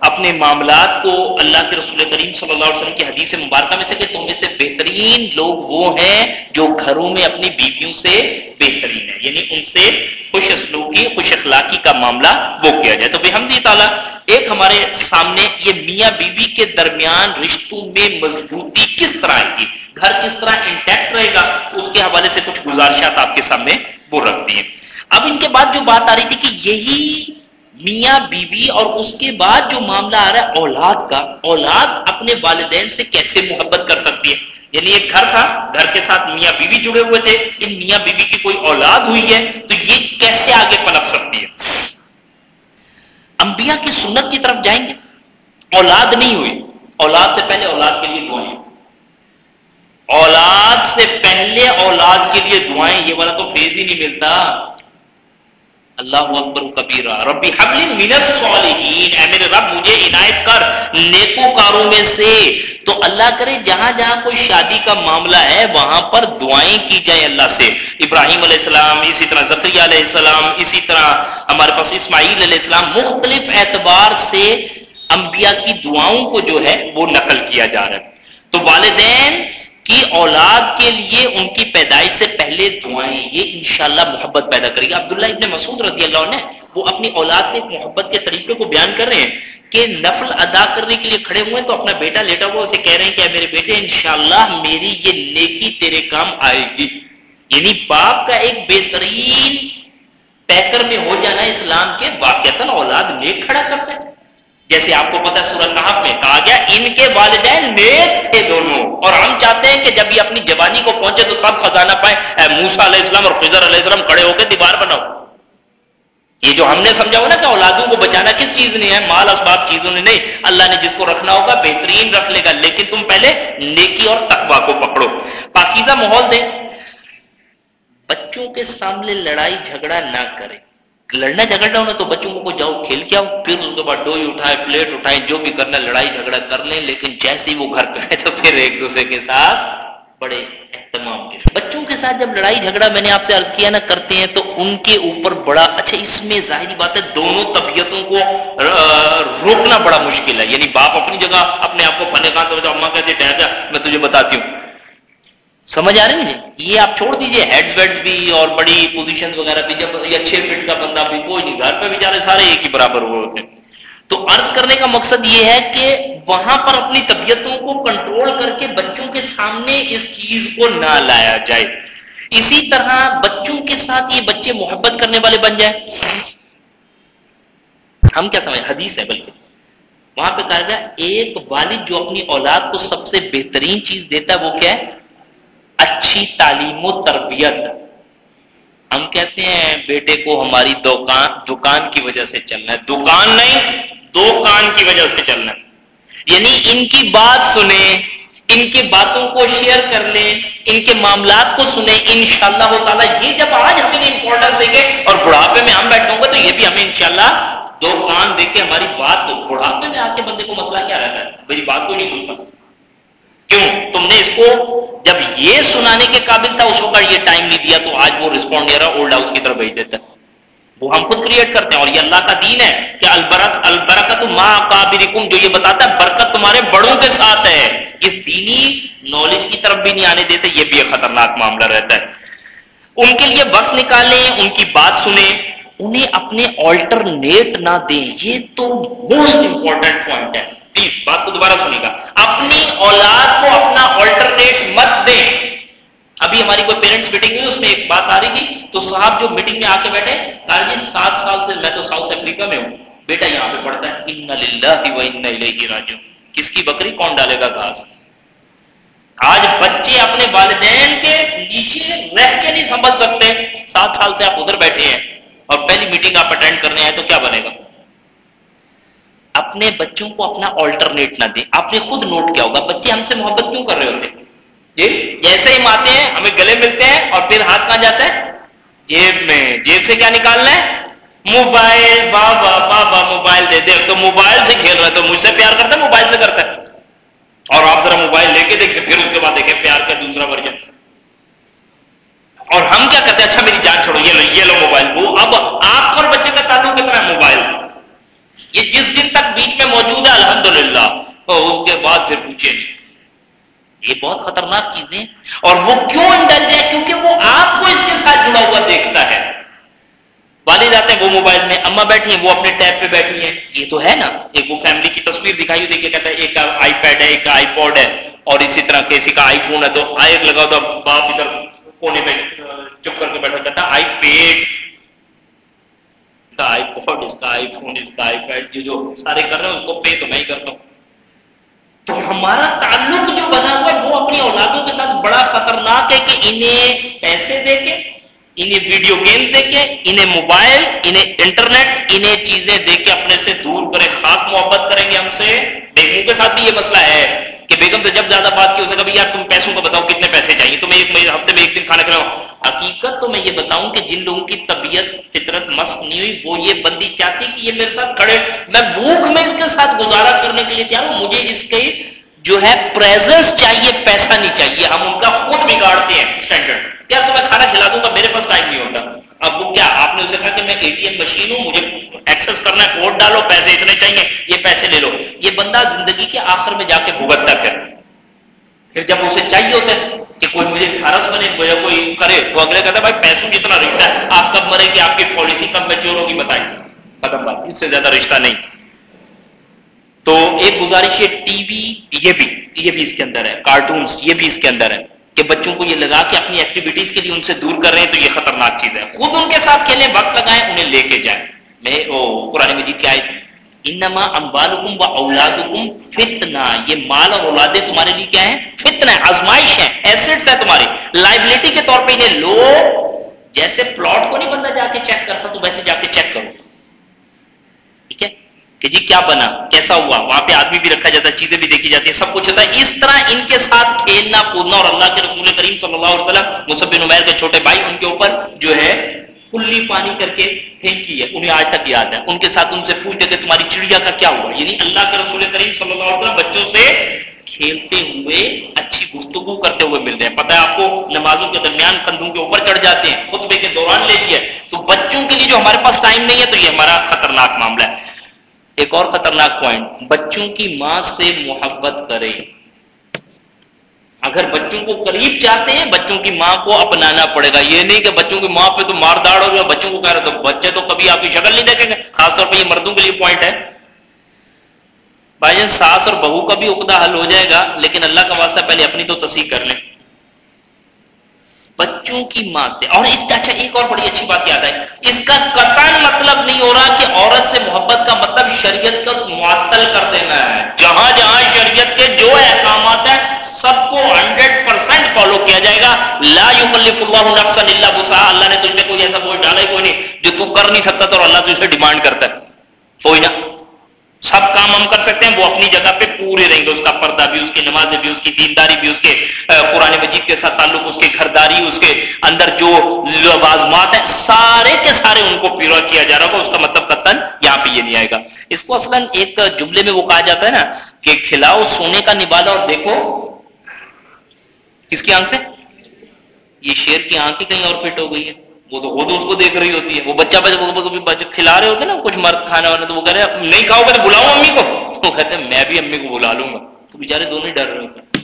اپنے معاملات کو اللہ کے رسول کریم صلی اللہ علیہ وسلم کی حدیث مبارکہ میں سے کہ تم میں سے بہترین لوگ وہ ہیں جو گھروں میں اپنی بیویوں سے بہترین ہیں یعنی ان سے خوش اسلوکی خوش اخلاقی کا معاملہ وہ کیا جائے۔ تو بحمدی تعالیٰ، ایک ہمارے سامنے یہ میاں بیوی کے درمیان رشتوں میں مضبوطی کس طرح آئے گی؟ گھر کس طرح انٹیکٹ رہے گا؟ اس کے حوالے سے کچھ گزارشات آپ کے سامنے وہ رکھتی ہیں۔ اب ان کے بعد جو بات آ رہی تھی کہ یہی میاں، بیوی اور اس کے بعد جو معاملہ آ رہا ہے، اولاد کا۔ اولاد اپنے والدین سے کیسے محبت کر سکتی ہے؟ یعنی ایک گھر تھا، گھر کے ساتھ میاں، بیوی جڑے ہوئے تھے۔ ان میاں، بیوی کی کوئی اولاد ہوئی ہے تو یہ کیسے آگے پنپ سکتی ہے؟ انبیاء کی سنت کی طرف جائیں گے۔ اولاد نہیں ہوئی۔ اولاد سے پہلے اولاد کے لیے دعائیں۔ اولاد سے پہلے اولاد کے لیے دعائیں، یہ والا تو فیض ہی نہیں ملتا۔ اللہ اکبر کبیرہ، ربی حبل من الصالحین۔ اے میرے رب، مجھے عنایت کر نیکوکاروں میں سے۔ تو اللہ کرے، جہاں جہاں کوئی شادی کا معاملہ ہے، وہاں پر دعائیں کی جائیں اللہ سے۔ ابراہیم علیہ السلام، اسی طرح زکریہ علیہ السلام، اسی طرح ہمارے پاس اسماعیل علیہ السلام، مختلف اعتبار سے انبیاء کی دعاؤں کو جو ہے، وہ نقل کیا جا رہا ہے۔ تو والدین کی اولاد کے لیے ان کی پیدائش سے پہلے دعائیں، یہ انشاءاللہ محبت پیدا کرے گی۔ عبداللہ ابن مسعود رضی اللہ عنہ، وہ اپنی اولاد کے محبت کے طریقے کو بیان کر رہے ہیں کہ نفل ادا کرنے کے لیے کھڑے ہوئے تو اپنا بیٹا لیٹا ہوا، اسے کہہ رہے ہیں کہ میرے بیٹے، انشاءاللہ میری یہ نیکی تیرے کام آئے گی۔ یعنی باپ کا ایک بہترین پیکر میں ہو جانا اسلام کے واقعات اولاد نیک کھڑا کرتا ہے۔ جیسے آپ کو پتا سورہ صاحب میں کہا گیا، ان کے والدین نیک تھے دونوں۔ اور ہم چاہتے ہیں کہ جب یہ اپنی جوانی کو پہنچے تو تب خزانہ پائے۔ موسا علیہ السلام اور خضر علیہ السلام کھڑے ہو کے دیوار بناؤ۔ یہ جو ہم نے سمجھا ہو نا کہ اولادوں کو بچانا کس چیز نے ہے؟ مال اسباب چیزوں نے نہیں۔ اللہ نے جس کو رکھنا ہوگا بہترین رکھ لے گا، لیکن تم پہلے نیکی اور تقوا کو پکڑو۔ پاکیزہ ماحول دیں۔ بچوں کے سامنے لڑائی جھگڑا نہ کریں۔ لڑنا جھگڑنا ہونا تو بچوں کو جاؤ کھیل کے آؤ پھر اس کے بعد ڈوئی اٹھائے پلیٹ اٹھائے جو بھی کرنا لڑائی جھگڑا کر لیں لیکن جیسے ہی وہ گھر پہ تو پھر ایک دوسرے کے ساتھ بڑے اہتمام کے بچوں کے ساتھ جب لڑائی جھگڑا میں نے آپ سے عرض کیا نا کرتے ہیں تو ان کے اوپر بڑا اچھا اس میں ظاہری بات ہے دونوں طبیعتوں کو روکنا بڑا مشکل ہے یعنی باپ اپنی جگہ اپنے آپ کو پنے کہاں تو اما کہتے ٹھہر جا میں تجھے بتاتی ہوں سمجھ آ رہی ہے یہ آپ چھوڑ دیجیے ہیڈ ویڈ بھی اور بڑی پوزیشن وغیرہ بھی، جب یہ اچھے فٹ کا بندہ بھی، کوئی نہیں، گھر پہ بیچارے سارے ایک ہی برابر ہوئے ہوتے ہیں۔ تو عرض کرنے کا مقصد یہ ہے کہ وہاں پر اپنی طبیعتوں کو کنٹرول کر کے بچوں کے سامنے اس چیز کو نہ لایا جائے۔ اسی طرح بچوں کے ساتھ یہ بچے محبت کرنے والے بن جائیں۔ ہم کیا سمجھ حدیث ہے بلکہ۔ وہاں پہ کہا گیا، ایک والد جو اپنی اولاد کو سب سے بہترین چیز دیتا ہے وہ کیا ہے؟ اچھی تعلیم و تربیت۔ ہم کہتے ہیں، بیٹے کو ہماری دکان دکان کی وجہ سے چلنا ہے۔ دکان نہیں دو کان کی وجہ سے چلنا ہے۔ یعنی ان کی بات سنیں، ان کی باتوں کو شیئر کر لیں، ان کے معاملات کو سنیں۔ ان شاء اللہ یہ جب آج ہمیں امپورٹنس دیں گے اور بڑھاپے میں ہم بیٹھوں گے، تو یہ بھی ہمیں انشاءاللہ دو کان دے کے ہماری بات کو بڑھاپے میں آ کے بندے کو مسئلہ کیا رہتا ہے؟ میری بات کو نہیں سنتا کیوں؟ تم نے اس کو جب یہ سنانے کے قابل تھا، اس وقت یہ ٹائم نہیں دیا، تو آج وہ رسپونڈ دے رہا اولڈ ہاؤس کی طرف بھیج دیتا ہے۔ وہ ہم خود کریٹ کرتے ہیں اور یہ اللہ کا دین ہے کہ البرک البرکت ما قابرکم جو یہ بتاتا ہے، برکت تمہارے بڑوں کے ساتھ ہے۔ اس دینی نالج کی طرف بھی نہیں آنے دیتے، یہ بھی ایک خطرناک معاملہ رہتا ہے۔ ان کے لیے وقت نکالیں، ان کی بات سنیں، انہیں اپنے آلٹرنیٹ نہ دیں۔ یہ تو موسٹ امپورٹنٹ پوائنٹ ہے۔ پلیز بات کو دوبارہ سنیں گا۔ اپنی اولاد کو اپنا آلٹرنیٹ مت دیں۔ ابھی ہماری کوئی پیرنٹس میٹنگ ہوئی، اس میں ایک بات آ رہی تھی۔ تو صاحب جو میٹنگ میں آ کے بیٹھے، کہا جی سات سال سے میں تو ساؤتھ افریقہ میں ہوں۔ بیٹا یہاں پہ پڑھتا ہے۔ ان للہ و ان الیہ راجعون۔ کس کی بکری؟ کون ڈالے گا گھاس؟ آج بچے اپنے والدین کے نیچے رہ کے نہیں سنبھل سکتے۔ سات سال سے آپ ادھر بیٹھے ہیں اور پہلی میٹنگ آپ اٹینڈ کرنے آئے تو کیا بنے گا؟ اپنے بچوں کو اپنا آلٹرنیٹ نہ دیں۔ آپ نے خود نوٹ کیا ہوگا، بچے ہم سے محبت کیوں کر رہے ہوتے جی جیسے ہی آتے ہیں، ہمیں گلے ملتے ہیں اور پھر ہاتھ کہاں جاتا ہے؟ جیب میں۔ جیب سے کیا نکالنا ہے؟ موبائل۔ بابا بابا موبائل دے دے۔ تو موبائل سے کھیل رہا ہے، تو مجھ سے پیار کرتا ہے، موبائل سے کرتا ہے۔ اور آپ ذرا موبائل لے کے دیکھیں، پھر اس کے بعد دیکھیں، پیار کا دوسرا ورژن۔ اور ہم کیا کرتے ہیں؟ اچھا میری جان چھوڑو، یہ لو یہ لو موبائل۔ وہ اب آپ اور بچے کا تعلق کتنا ہے؟ موبائل۔ یہ جس دن تک بیچ میں موجود ہے، الحمدللہ۔ تو اس کے بعد پھر پوچھے یہ بہت خطرناک چیزیں۔ اور وہ کیوں انڈلج ہے کیونکہ وہ آپ کو اس کے ساتھ جڑا ہوا دیکھتا ہے۔ والد آتے ہیں وہ موبائل میں اما بیٹھی ہیں، وہ اپنے ٹیب پہ بیٹھی ہیں۔ یہ تو ہے نا۔ ایک وہ فیملی کی تصویر دکھائی دیکھیے کہتا ہے، ایک آئی پیڈ ہے، ایک آئی پوڈ ہے۔ اور اسی طرح کسی کا آئی فون ہے تو آئی لگاؤ تو باپ ادھر کونے میں چپ کر کے بیٹھا، کہتا ہے آئی پیڈ آئی پوڈ اس کا آئی فون اس کا آئی پیڈ یہ جو سارے کر رہے ہیں، اس کو پے تو میں ہی کرتا ہوں۔ تو ہمارا تعلق جو بنا ہوا ہے، وہ اپنی اولادوں کے ساتھ بڑا خطرناک ہے کہ انہیں پیسے دے کے انہیں ویڈیو گیم دے کے انہیں موبائل، انہیں انٹرنیٹ، انہیں چیزیں دے کے اپنے سے دور کریں، خاص محبت کریں گے ہم سے۔ بیگم کے ساتھ بھی یہ مسئلہ ہے کہ بیگم سے جب زیادہ بات کی، اسے کبھی یار تم پیسوں کو بتاؤ کتنے پیسے چاہیے؟ تمہیں ایک ہفتے میں ایک دن کھانا کھلاؤ حقیقت تو میں یہ بتاؤں کہ جن لوگوں کی طبیعت فطرت مست نہیں ہوئی، وہ یہ بندی چاہتی کہ یہ میرے ساتھ کھڑے۔ میں بھوک میں اس کے ساتھ گزارا کرنے کے لیے تیار ہوں۔ مجھے اس کے جو ہے پریزنس چاہیے، پیسہ نہیں چاہیے۔ ہم ان کا خود بگاڑتے ہیں اسٹینڈرڈ یار تو میں کھانا کھلا دوں گا؟ میرے پاس ٹائم نہیں ہوتا۔ اب وہ کیا آپ نے اسے کہا کہ میں اے ٹی ایم مشین ہوں، مجھے ایکسس کرنا ہے کوڈ ڈالو، پیسے اتنے چاہیے، یہ پیسے لے لو۔ یہ بندہ زندگی کے آخر میں جا کے بھگتتا پھر۔ پھر جب اسے چاہیے ہوتا ہے کہ کوئی مجھے خارس بنے مجھے کوئی کرے، تو اگلے کہتا ہے، بھائی، پیسوں کتنا رشتہ ہے۔ آپ کب مرے کہ آپ کی پالیسی کب میچور ہوگی؟ بتائیں ختم بات۔ اس سے زیادہ رشتہ نہیں۔ تو ایک گزارش ہے، ٹی وی یہ بھی یہ بھی اس کے اندر ہے کارٹونس یہ بھی اس کے اندر ہے۔ کہ بچوں کو یہ لگا کے اپنی ایکٹیویٹیز کے لیے ان سے دور کر رہے ہیں تو یہ خطرناک چیز ہے۔ خود ان کے ساتھ کھیلیں وقت لگائیں، انہیں لے کے جائیں۔ میں وہ قرآن مجید کی آئی تھی انما اموالکم و اولادکم فتنہ۔ یہ مال اور اولادیں تمہارے لیے کیا ہیں؟ فتنہ ہے، آزمائش ہے ایسٹس ہے تمہاری۔ لائبلٹی کے طور پہ انہیں لو، جیسے پلاٹ کو نہیں بندہ جا کے چیک کرتا تو ویسے جا کے چیک کرو۔ ٹھیک ہے؟ کہ جی کیا بنا، کیسا ہوا؟ وہاں پہ آدمی بھی رکھا جاتا ہے، چیزیں بھی دیکھی جاتی ہیں، سب کچھ ہوتا ہے۔ اس طرح ان کے ساتھ کھیلنا، کودنا اور اللہ کے رسول کریم صلی اللہ علیہ وسلم مصب عمیر کے چھوٹے بھائی، ان کے اوپر جو ہے، کلی پانی کر کے پھینکی ہے، انہیں آج تک یاد ہے۔ ان کے ساتھ ان سے پوچھتے کہ تمہاری چڑیا کا کیا ہوا؟ یعنی اللہ کے رسول کریم صلی اللہ علیہ وسلم بچوں سے کھیلتے ہوئے اچھی گفتگو کرتے ہوئے ملتے ہیں۔ پتہ ہے، آپ کو نمازوں کے درمیان کندھوں کے اوپر چڑھ جاتے ہیں، خطبے کے دوران لے جی لیے تو بچوں کے لیے جو ہمارے پاس ٹائم نہیں ہے، تو یہ ہمارا خطرناک معاملہ ہے۔ ایک اور خطرناک پوائنٹ بچوں کی ماں سے محبت کریں۔ اگر بچوں کو قریب چاہتے ہیں، بچوں کی ماں کو اپنانا پڑے گا۔ یہ نہیں کہ بچوں کی ماں پہ تو مار داڑ ہو گیا، بچوں کو کہہ رہے تو بچے تو کبھی آپ کی شکل نہیں دیکھیں گے۔ خاص طور پہ یہ مردوں کے لیے پوائنٹ ہے۔ بھائی جان، ساس اور بہو کا بھی عقدہ حل ہو جائے گا، لیکن اللہ کا واسطہ پہلے اپنی تو تصحیح کر لیں۔ بچوں کی ماں سے۔ اور اس کا اچھا ایک اور بڑی اچھی بات یاد ہے اس کا قطن مطلب نہیں ہو رہا کہ عورت سے محبت کا مطلب شریعت کو معطل کر دینا ہے۔ جہاں جہاں شریعت کے جو احکامات ہیں، سب کو ہنڈریڈ پرسینٹ فالو کیا جائے گا۔ لا یکلف اللہ نفسا الا وسعها اللہ نے تجھ میں کوئی ایسا بوجھ ڈالا ہی کوئی نہیں جو تو کر نہیں سکتا تو اللہ تجھ سے ڈیمانڈ کرتا ہے۔ کوئی نہ۔ سب کام ہم کر سکتے ہیں، وہ اپنی جگہ پہ پورے رہیں گے۔ اس کا پردہ بھی، اس کی نماز بھی، اس کی دینداری بھی، اس کے قرآن مجید کے ساتھ تعلق، اس کی گھرداری، اس کے اندر جو لوازمات ہیں، سارے کے سارے ان کو پورا کیا جا رہا ہوگا۔ اس کا مطلب قطن یہاں پہ یہ نہیں آئے گا۔ اس کو اصلا ایک جملے میں وہ کہا جاتا ہے نا کہ کھلاؤ سونے کا نبالا اور دیکھو۔ کس کی آنکھ سے؟ یہ شیر کی آنکھ ہی کہیں اور فٹ ہو گئی ہے۔ وہ تو وہ تو اس کو دیکھ رہی ہوتی ہے۔ وہ بچہ بچہ کھلا رہے ہوتے نا کچھ مرد کھانا وانا تو وہ کہہ رہے نہیں کھاؤ گے تو بلاؤں امی کو۔ وہ کہتے ہیں، میں بھی امی کو بلا لوں گا۔ تو بےچارے دونوں ہی ڈر رہے ہوتے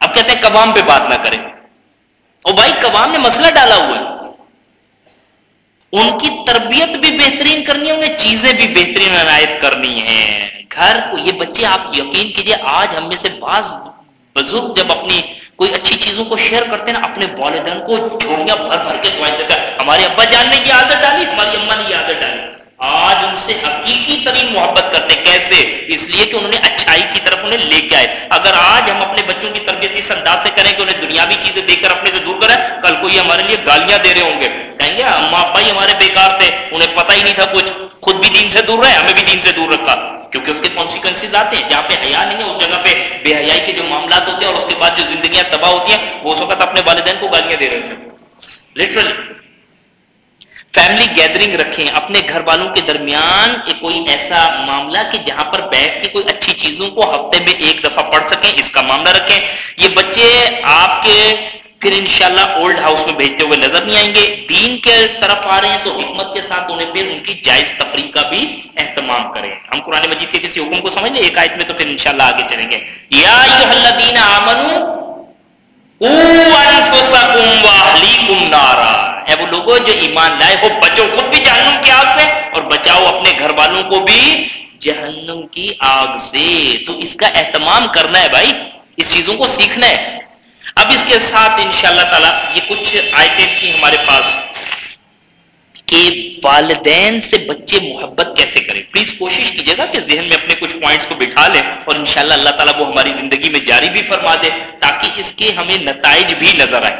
اب کہتے ہیں، کبام پہ بات نہ کریں۔ اور بھائی، کبام نے مسئلہ ڈالا ہوا ہے۔ ان کی تربیت بھی بہترین کرنی ہے، انہیں چیزیں بھی بہترین عنایت کرنی ہے گھر کو یہ بچے، آپ یقین کیجیے، آج ہم میں سے بعض بزرگ جب اپنی کوئی اچھی چیزوں کو شیئر کرتے ہیں نا، اپنے والدین کو جھوڑیاں بھر بھر کے دعائیں دیتا ہے ہمارے ابا جان نے یہ عادت ڈالی، ہماری اما نے یہ عادت ڈالی۔ آج ان سے حقیقی ترین محبت کرتے کیسے؟ اس لیے کہ انہوں نے اچھائی کی طرف انہیں لے کے آئے۔ اگر آج ہم اپنے بچوں کی تربیت اس انداز سے کریں کہ انہیں دنیاوی چیزیں دیکھ کر اپنے سے دور کریں، کل کو یہ ہمارے لیے گالیاں دے رہے ہوں گے۔ کہیں گے، اما ابا ہی ہمارے بیکار تھے، انہیں پتہ ہی نہیں تھا کچھ۔ خود بھی دین سے دور رہے، ہمیں بھی دین سے دور رکھا۔ کیونکہ اس کے کانسیکوینسز آتے ہیں۔ جہاں پہ حیا نہیں ہے، اس جگہ پہ بے حیائی کے جو معاملات ہوتے ہیں اور اس کے بعد جو زندگیاں تباہ ہوتی ہیں، وہ اس وقت اپنے والدین کو گالیاں دے رہے تھے لٹرلی فیملی گیدرنگ رکھیں، اپنے گھر والوں کے درمیان ایک کوئی ایسا معاملہ کہ جہاں پر بیٹھ کے کوئی اچھی چیزوں کو ہفتے میں ایک دفعہ پڑھ سکیں، اس کا معاملہ رکھیں۔ یہ بچے آپ کے پھر انشاءاللہ اولڈ ہاؤس میں بھیجتے ہوئے نظر نہیں آئیں گے۔ دین کے طرف آ رہے ہیں تو حکمت کے ساتھ انہیں پھر ان کی جائز تفریح کا بھی اہتمام کریں۔ ہم قرآن مجید کے کسی حکم کو سمجھ لیں، ایک آیت میں تو پھر انشاءاللہ آگے چلیں گے۔ یا الذین آمنو انفسکم واہلیکم نارا۔ ہے وہ لوگوں جو ایمان لائے ہو بچو خود بھی جہنم کی آگ سے اور بچاؤ اپنے گھر والوں کو بھی جہنم کی آگ سے۔ تو اس کا اہتمام کرنا ہے بھائی، اس چیزوں کو سیکھنا ہے۔ اب اس کے ساتھ ان شاء اللہ تعالی یہ کچھ آئٹم تھی ہمارے پاس کہ والدین سے بچے محبت کیسے کریں۔ پلیز کوشش کیجیے گا کہ ذہن میں اپنے کچھ پوائنٹس کو بٹھا لیں، اور انشاءاللہ اللہ تعالیٰ وہ ہماری زندگی میں جاری بھی فرما دے، تاکہ اس کے ہمیں نتائج بھی نظر آئے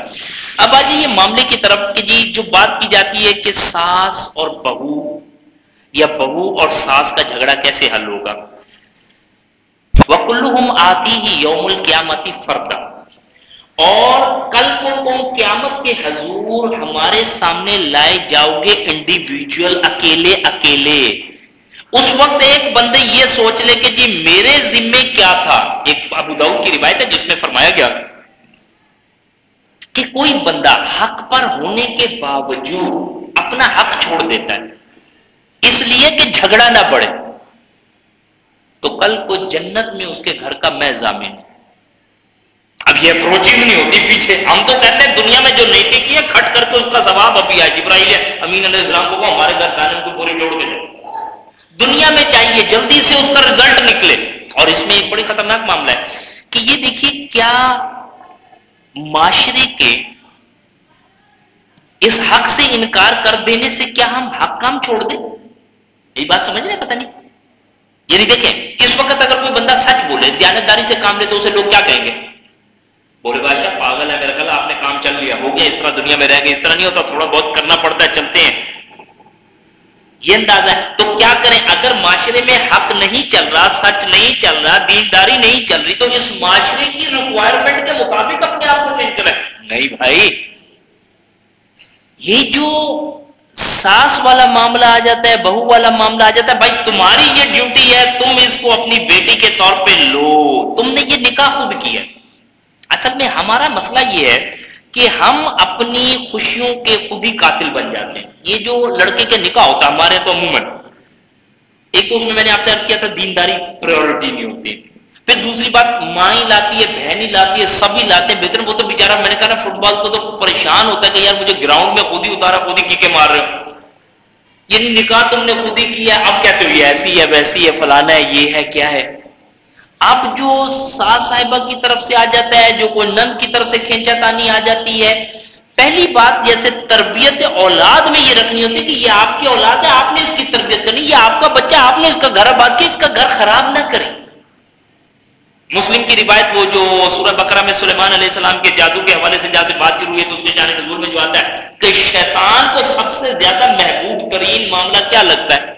اب آج یہ معاملے کی طرف کہ جی جو بات کی جاتی ہے کہ ساس اور بہو، یا بہو اور ساس کا جھگڑا کیسے حل ہوگا؟ وکلحم آتی ہی یوم القیامتی فردا۔ اور کل کو تم قیامت کے حضور ہمارے سامنے لائے جاؤ گے انڈیویجل اکیلے اکیلے۔ اس وقت ایک بندے یہ سوچ لے کہ جی میرے ذمے کیا تھا؟ ایک ابو داؤد کی روایت ہے جس میں فرمایا گیا کہ کوئی بندہ حق پر ہونے کے باوجود اپنا حق چھوڑ دیتا ہے، اس لیے کہ جھگڑا نہ بڑھے۔ تو کل کو جنت میں اس کے گھر کا میں ضامن۔ ہوں اب یہ اپروچنگ نہیں ہوتی پیچھے۔ ہم تو کہتے ہیں دنیا میں جو نیتی کی ہے، کھٹ کر کے اس کا ثواب ابھی آئے جبرائیل امین علیہ السلام کو ہمارے گھر کھانے کو پوری جوڑ کے دنیا میں چاہیے جلدی سے اس کا رزلٹ نکلے۔ اور اس میں ایک بڑی خطرناک معاملہ ہے کہ یہ دیکھیے کیا معاشرے کے اس حق سے انکار کر دینے سے کیا ہم حق کام چھوڑ دیں؟ یہ بات سمجھ رہے پتہ نہیں۔ یعنی دیکھیں اس وقت اگر کوئی بندہ سچ بولے، دیانتداری سے کام لے تو اسے لوگ کیا کہیں گے؟ بولے، بادشاہ، پاگل ہے میرا خیال، آپ نے کام چل لیا، ہو گیا، اس طرح دنیا میں رہ گئے، اس طرح نہیں ہوتا، تھوڑا بہت کرنا پڑتا ہے، چلتے ہیں۔ یہ اندازہ ہے۔ تو کیا کریں؟ اگر معاشرے میں حق نہیں چل رہا، سچ نہیں چل رہا، دینداری نہیں چل رہی، تو اس معاشرے کی ریکوائرمنٹ کے مطابق اپنے آپ کو چینج کریں۔ نہیں بھائی۔ یہ جو ساس والا معاملہ آ جاتا ہے، بہو والا معاملہ آ جاتا ہے، بھائی تمہاری یہ ڈیوٹی ہے، تم اس کو اپنی بیٹی کے طور پہ لو۔ تم نے یہ نکاح خود کیا اصل میں ہمارا مسئلہ یہ ہے کہ ہم اپنی خوشیوں کے خود ہی قاتل بن جاتے ہیں۔ یہ جو لڑکے کے نکاح ہوتا ہے، ہمارے تو عموماً۔ ایک تو اس میں میں نے آپ سے عرض کیا تھا، دینداری پریورٹی نہیں ہوتی۔ پھر دوسری بات ماں ہی لاتی ہے بہن ہی لاتی ہے سب ہی لاتے ہیں۔ بہتر وہ تو بےچارا میں نے کہا نا فٹ بال کو تو پریشان ہوتا ہے کہ یار، مجھے گراؤنڈ میں خود ہی اتارا، خود ہی کیکے مار رہے ہو یعنی نکاح تم نے خود ہی کیا، اب کہتے ہو یہ ایسی ہے، ویسی ہے، فلانا ہے، یہ ہے، کیا ہے؟ اب جو ساس صاحبہ کی طرف سے آ جاتا ہے، جو کوئی نند کی طرف سے کھینچا تانی آ جاتی ہے۔ پہلی بات جیسے تربیت اولاد میں یہ رکھنی ہوتی کہ یہ آپ کی اولاد ہے، آپ نے اس کی تربیت کرنی، یہ آپ کا بچہ، آپ نے اس کا گھر آباد کیا، اس کا گھر خراب نہ کرے مسلم کی روایت وہ جو سورہ بکرا میں سلیمان علیہ السلام کے جادو کے حوالے سے جادو بات شروع ہوئی ہے تو اس کے جانے نزول میں جو آتا ہے کہ شیطان کو سب سے زیادہ محبوب ترین معاملہ کیا لگتا ہے؟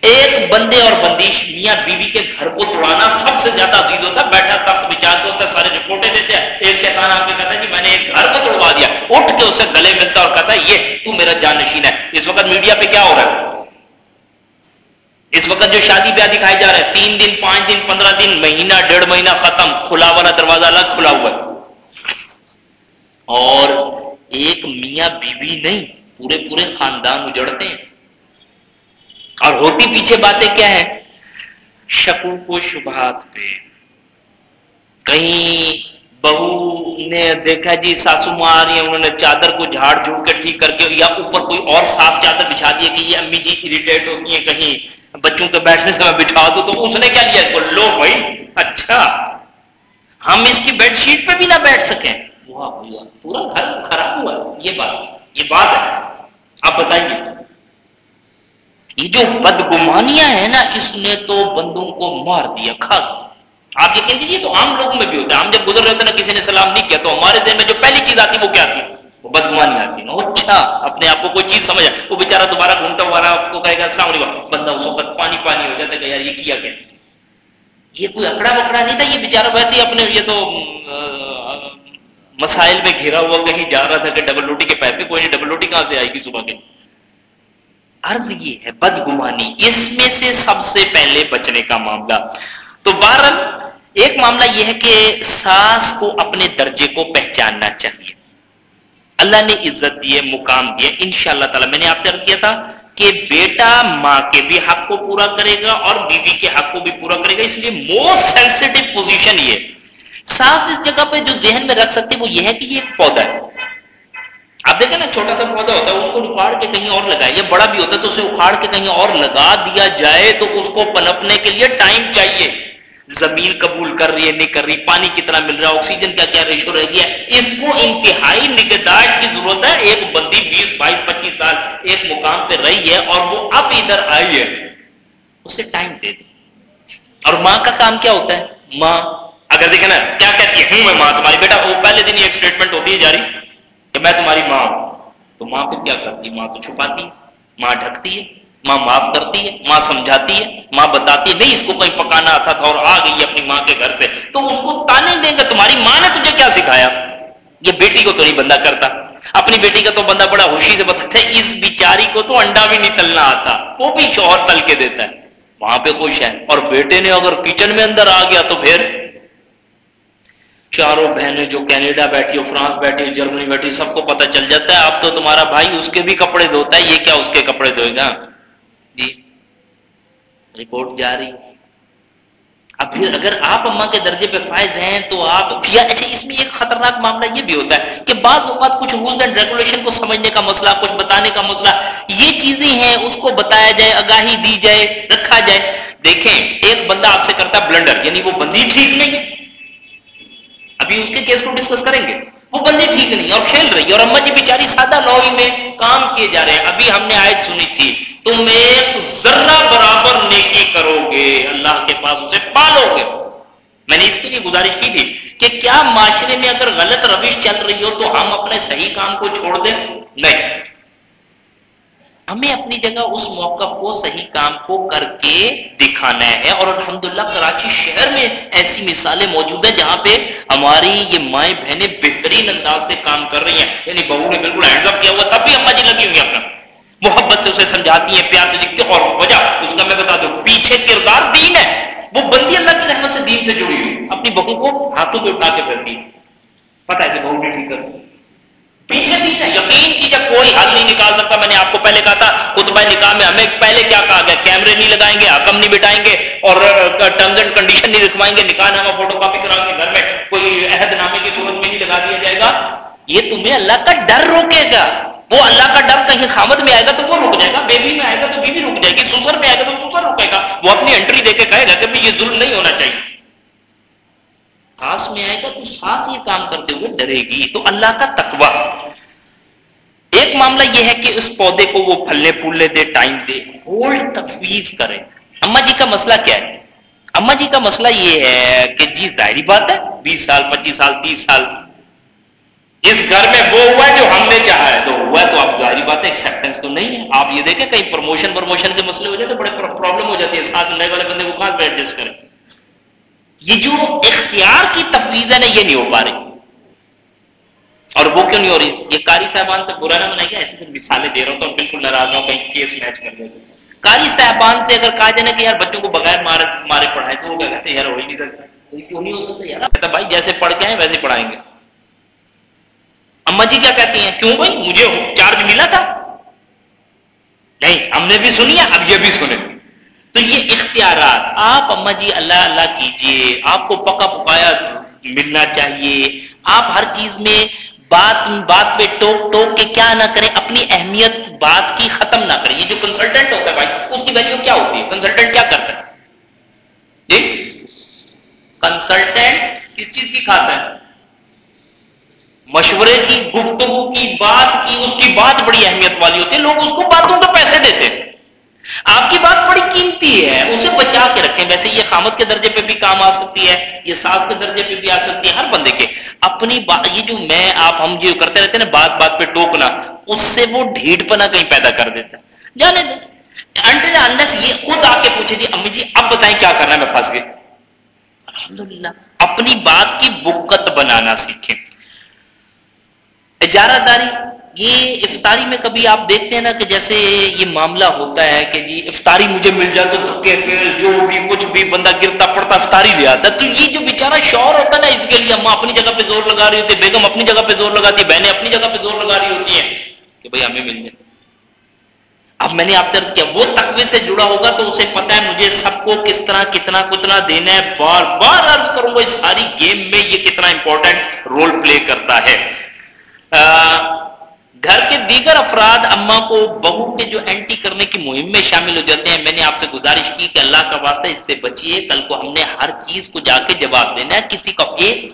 ایک بندے اور بندیش میاں بیوی کے گھر کو توڑانا سب سے زیادہ عزیز ہوتا ہے، بیٹھا تخت بچا کے ہوتا ہے، سارے رپورٹیں دیتے ہیں۔ ایک شیطان آ کے کہتا ہے کہ میں نے ایک گھر کو توڑوا دیا۔ اٹھ کے اسے گلے ملتا اور کہتا ہے، یہ تو میرا جان نشین ہے۔ اس وقت میڈیا پہ کیا ہو رہا ہے؟ اس وقت جو شادی بیاہ دکھائے جا رہے ہیں تین دن، پانچ دن، پندرہ دن، مہینہ، ڈیڑھ مہینہ ختم، کھلا والا دروازہ الگ کھلا ہوا ہے۔ اور ایک میاں بیوی نہیں، پورے پورے خاندان اجڑتے ہیں۔ اور ہوتی پیچھے باتیں کیا ہیں؟ شکو کو شبہات پہ۔ کہیں بہو نے دیکھا جی ساسو ماں آ رہی ہیں، انہوں نے چادر کو جھاڑ جھوڑ کے ٹھیک کر کے، یا اوپر کوئی اور صاف چادر بچھا دی کہ یہ امی جی اریٹیٹ ہوتی ہیں کہیں بچوں کے بیٹھنے سے میں بٹھا دوں، تو اس نے کیا لیا؟ اس کو لو بھائی اچھا۔ ہم اس کی بیڈ شیٹ پہ بھی نہ بیٹھ سکیں۔ پورا گھر خراب ہوا۔ یہ بات یہ بات ہے۔ آپ بتائیے۔ یہ جو بدگمانیاں ہیں نا، اس نے تو بندوں کو مار دیا، کھا آپ یہ کہہ دیجیے تو عام لوگوں میں بھی ہوتا ہے۔ ہم جب گزر رہے تھے نا، کسی نے سلام نہیں کیا تو ہمارے دن میں جو پہلی چیز آتی وہ کیا تھی وہ بدگمانی آتی۔ نا اچھا اپنے آپ کو کوئی چیز سمجھا۔ وہ بےچارا دوبارہ گھومتا ہوا آپ کو کہے گا، السلام علیکم بندہ اس وقت پانی پانی ہو جاتا ہے یار، یہ کیا کیا یہ کوئی اکڑا بکڑا نہیں تھا؟ یہ بےچارا ویسے ہی اپنے، یہ تو مسائل میں گھیرا ہوا کہیں جا رہا تھا کہ ڈبل روٹی کے پیسے، کوئی نہیں، ڈبل روٹی کہاں سے آئے گی صبح کے؟ عرض یہ ہے، بدگمانی، اس میں سے سب سے پہلے بچنے کا معاملہ۔ تو بہرحال، ایک معاملہ یہ ہے کہ ساس کو اپنے درجے کو پہچاننا چاہیے۔ اللہ نے عزت دیے مقام دیے ان شاء اللہ تعالیٰ، میں نے آپ سے عرض کیا تھا کہ بیٹا ماں کے بھی حق کو پورا کرے گا اور بیوی کے حق کو بھی پورا کرے گا۔ اس لیے موسٹ سینسٹو پوزیشن یہ۔ ساس اس جگہ پہ جو ذہن میں رکھ سکتے وہ یہ ہے کہ یہ ایک پودا ہے۔ آپ دیکھیں نا، چھوٹا سا پودا ہوتا ہے، اس کو اکھاڑ کے کہیں اور لگائے یہ بڑا بھی ہوتا ہے تو اسے اکھاڑ کے کہیں اور لگا دیا جائے تو اس کو پنپنے کے لیے ٹائم چاہیے۔ زمین قبول کر رہی ہے، نہیں کر رہی، پانی کتنا مل رہا ہے، آکسیجن کا کیا ریشو رہ گیا اس کو انتہائی نگہداشت کی ضرورت ہے۔ ایک بندی بیس، بائیس، پچیس سال ایک مقام پہ رہی ہے اور وہ اب ادھر آئی ہے۔ اسے ٹائم دے دیں اور ماں کا کام کیا ہوتا ہے؟ ماں، اگر دیکھیں نا، کیا کہتی ہے؟ ہوں میں ماں تمہاری بیٹا، وہ پہلے دن ایک اسٹیٹمنٹ ہوتی ہے جاری۔ کہ میں تمہاری ماں ہوں۔ تو ماں کو کیا کرتی ماں تو چھپاتی ماں ڈھکتی ہے، ماں معاف کرتی ہے، ماں سمجھاتی ہے، ماں بتاتی ہے، نہیں، اس کو کہیں پکانا آتا تھا اور آ گئی اپنی ماں کے گھر سے۔ تو اس کو تانے دیں گے، تمہاری ماں نے تجھے کیا سکھایا؟ یہ بیٹی کو تو نہیں بندہ کرتا۔ اپنی بیٹی کا تو بندہ بڑا خوشی سے بتاتا ہے، اس بیچاری کو تو انڈا بھی نہیں تلنا آتا، وہ بھی شوہر تل کے دیتا ہے۔ وہاں پہ خوش ہے اور بیٹے نے اگر کچن میں اندر آ گیا تو پھر؟ چاروں بہنیں جو کینیڈا بیٹھی ہو فرانس بیٹھی ہو جرمنی بیٹھی، سب کو پتہ چل جاتا ہے۔ اب تو تمہارا بھائی اس کے بھی کپڑے دھوتا ہے، یہ کیا اس کے کپڑے دھوئے گا؟ جی۔ رپورٹ جاری۔ اب پھر اگر آپ اما کے درجے پہ فائد ہیں تو آپ اچھا اس میں ایک خطرناک معاملہ یہ بھی ہوتا ہے کہ بعض اوقات کچھ رولز اینڈ ریگولیشن کو سمجھنے کا مسئلہ، کچھ بتانے کا مسئلہ، یہ چیزیں ہیں، اس کو بتایا جائے، آگاہی دی جائے، رکھا جائے۔ دیکھیں، ایک بندہ آپ سے کرتا ہے بلنڈر یعنی وہ بندی ٹھیک نہیں ہے۔ ابھی اس کے کیس کو ڈسکس کریں گے۔ وہ بندی ٹھیک نہیں اور کھیل رہی ہے اور اما جی بیچاری سادہ لوہی میں کام کیے جا رہے ہیں۔ ابھی ہم نے آیت سنی تھی، تم ایک ذرہ برابر نیکی کرو گے، اللہ کے پاس اسے پالو گے۔ میں نے اس کے لیے گزارش کی تھی کہ کیا معاشرے میں اگر غلط روش چل رہی ہو تو ہم اپنے صحیح کام کو چھوڑ دیں؟ نہیں۔ ہمیں اپنی جگہ اس موقع کو صحیح کام کو کر کے دکھانا ہے اور الحمدللہ کراچی شہر میں ایسی مثالیں موجود ہیں جہاں پہ ہماری یہ مائیں بہنیں بہترین انداز سے کام کر رہی ہیں۔ یعنی بہو نے بالکل ہینڈ اپ کیا ہوا، تب بھی اما جی لگی ہوئی اپنا۔ محبت سے اسے سمجھاتی ہیں، پیار سے لکھتے اور وجہ، اس کا میں بتا دوں، پیچھے کردار دین ہے۔ وہ بندی اللہ کی رحمت سے دین سے جڑی ہوئی۔ اپنی بہو کو ہاتھوں پہ اٹھا کے پھرتی پتا ہے کہ بہو نے ٹھیک کر پیچھے پیچھے یقین کی جب کوئی حل نہیں نکال سکتا۔ میں نے آپ کو پہلے کہا تھا، خطبہ نکاح میں ہمیں پہلے کیا کہا گیا؟ کیمرے نہیں لگائیں گے، حکم نہیں بٹائیں گے، اور ٹرمز اینڈ کنڈیشن نہیں لکھوائیں گے۔ نکاح نامہ فوٹو کاپی کرا کے گھر میں کوئی عہد نامے کی صورت میں نہیں لگا دیا جائے گا۔ یہ تمہیں اللہ کا ڈر روکے گا۔ وہ اللہ کا ڈر کہیں خامد میں آئے گا تو وہ رک جائے گا، بیوی میں آئے گا تو بیوی رک جائے گی، سسر میں آئے گا تو سسر رکے گا۔ وہ اپنی انٹری دے کے کہے گا کہ یہ ظلم نہیں ہونا چاہیے۔ سانس میں آئے گا تو سانس یہ کام کرتے ہوئے ڈرے گی۔ تو اللہ کا تقوی۔ ایک معاملہ یہ ہے کہ اس پودے کو وہ پھلنے پھولنے دے، ٹائم دے ہولڈ تفویض کرے۔ اما جی کا مسئلہ کیا ہے؟ اما جی کا مسئلہ یہ ہے کہ جی ظاہری بات ہے، بیس سال، پچیس سال، تیس سال۔ اس گھر میں وہ ہوا ہے جو ہم نے چاہا ہے۔ تو ہوا ہے تو آپ ظاہری بات ہے ایکسپٹینس تو نہیں ہے۔ آپ یہ دیکھیں کہیں پروموشن پروموشن کے مسئلے ہو جاتے بڑے پرابلم ہو جاتی ہے ساتھ نئے والے بندے کو کہاں پہ ایڈجسٹ کریں؟ یہ جو اختیار کی تفویض ہے نا، یہ نہیں ہو پا رہی۔ اور وہ کیوں نہیں ہو رہی؟ یہ کاری صاحبان سے برا نہ بنائے گا ایسے پھر مثالیں دے رہا ہوں تو بالکل ناراض ہوں کہیں کیس میچ کر دیں کاری صاحبان سے اگر کہا جائے نا کہ یار بچوں کو بغیر مارے مارے پڑھائے تو وہ کیا کہتے ہیں، یار ہو ہی نہیں سکتا۔ کیوں نہیں ہو سکتا یار؟ بھائی، جیسے پڑھ کے آئے، ویسے پڑھائیں گے۔ اما جی کیا کہتی ہیں؟ کیوں بھائی؟ مجھے چارج ملا تھا۔ نہیں، ہم نے بھی سنی ہے، اب یہ بھی سنے تو یہ اختیارات آپ اما جی اللہ اللہ کیجیے، آپ کو پکا پکایا ملنا چاہیے۔ آپ ہر چیز میں بات بات پہ ٹوک ٹوک کے کیا نہ کریں، اپنی اہمیت بات کی ختم نہ کریں۔ یہ جو کنسلٹنٹ ہوتا ہے بھائی، اس کی ویلیو کیا ہوتی ہے؟ کنسلٹنٹ کیا کرتا ہے؟ جی؟ کنسلٹنٹ کس چیز کی کھاتا ہے؟ مشورے کی، گفتگو کی، بات کی، اس کی بات بڑی اہمیت والی ہوتی ہے۔ لوگ اس کو باتوں کا پیسے دیتے ہیں۔ آپ کی بات بڑی قیمتی ہے، اسے بچا کے رکھیں۔ ویسے یہ خامت کے درجے پہ بھی کام آ سکتی ہے، یہ ساس کے درجے پہ بھی آ سکتی ہے، ہر بندے کے۔ اپنی بات یہ جو میں، آپ، ہم جو کرتے رہتے ہیں نا، بات بات پہ ٹوکنا اس سے وہ ڈھیٹ پنا کہیں پیدا کر دیتا ہے۔ جانے دیں انڈس یہ خود آ کے پوچھے جی امی جی اب بتائیں کیا کرنا ہے، میں پھنس گئی۔ الحمدللہ۔ اپنی بات کی بکت بنانا سیکھیں۔ اجارہ داری یہ افطاری میں کبھی آپ دیکھتے ہیں نا کہ جیسے یہ معاملہ ہوتا ہے کہ جی افطاری مجھے مل جائے تو دھکے جو بھی کچھ بھی بندہ گرتا پڑتا افطاری لے آتا تو یہ جو بیچارہ شور ہوتا ہے نا اس کے لیے اما اپنی جگہ پہ زور لگا رہی ہوتی ہے بیگم اپنی جگہ پہ زور لگاتی ہے بہنیں اپنی جگہ پہ زور لگا رہی ہوتی ہیں کہ بھائی ہمیں مل جائے اب میں نے آپ سے عرض کیا، وہ تقوی سے جڑا ہوگا تو اسے پتا ہے مجھے سب کو کس طرح کتنا کتنا دینا ہے۔ بار بار عرض کروں گا، اس ساری گیم میں یہ کتنا امپورٹنٹ رول پلے کرتا ہے۔ آ گھر کے دیگر افراد اما کو بہو کے جو اینٹی کرنے کی مہم میں شامل ہو جاتے ہیں، میں نے آپ سے گزارش کی کہ اللہ کا واسطہ اس سے بچیے، کل کو ہم نے ہر چیز کو جا کے جواب دینا ہے، کسی کا ایک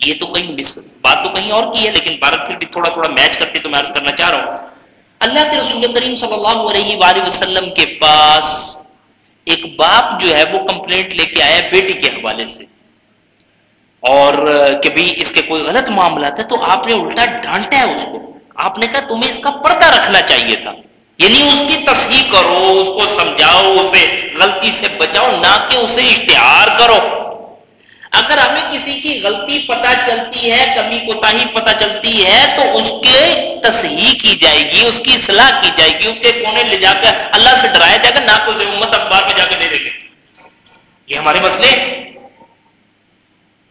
یہ تو کہیں بات تو کہیں اور کی ہے، لیکن بھارت پھر بھی تھوڑا تھوڑا میچ کرتے تو میں عرض کرنا چاہ رہا ہوں۔ اللہ کے رسول کریم صلی اللہ علیہ وآلہ وسلم کے پاس ایک باپ جو ہے وہ کمپلینٹ لے کے آیا بیٹی کے حوالے سے۔ اور کہ بھی اس کے کوئی غلط معاملات ہے تو آپ نے الٹا ڈانٹا ہے اس کو۔ آپ نے کہا تمہیں اس کا پردہ رکھنا چاہیے تھا۔ یعنی اس کی تصحیح کرو، اس کو سمجھاؤ، اسے غلطی سے بچاؤ، نہ کہ اسے اشتہار کرو۔ اگر ہمیں کسی کی غلطی پتہ چلتی ہے، کمی کوتا ہی پتہ چلتی ہے، تو اس کے تصحیح کی جائے گی، اس کی اصلاح کی جائے گی، اس کے کونے لے جا کر اللہ سے ڈرایا جائے گا نہ کوئی امت اخبار میں جا کے دے دے گے۔ یہ ہمارے مسئلے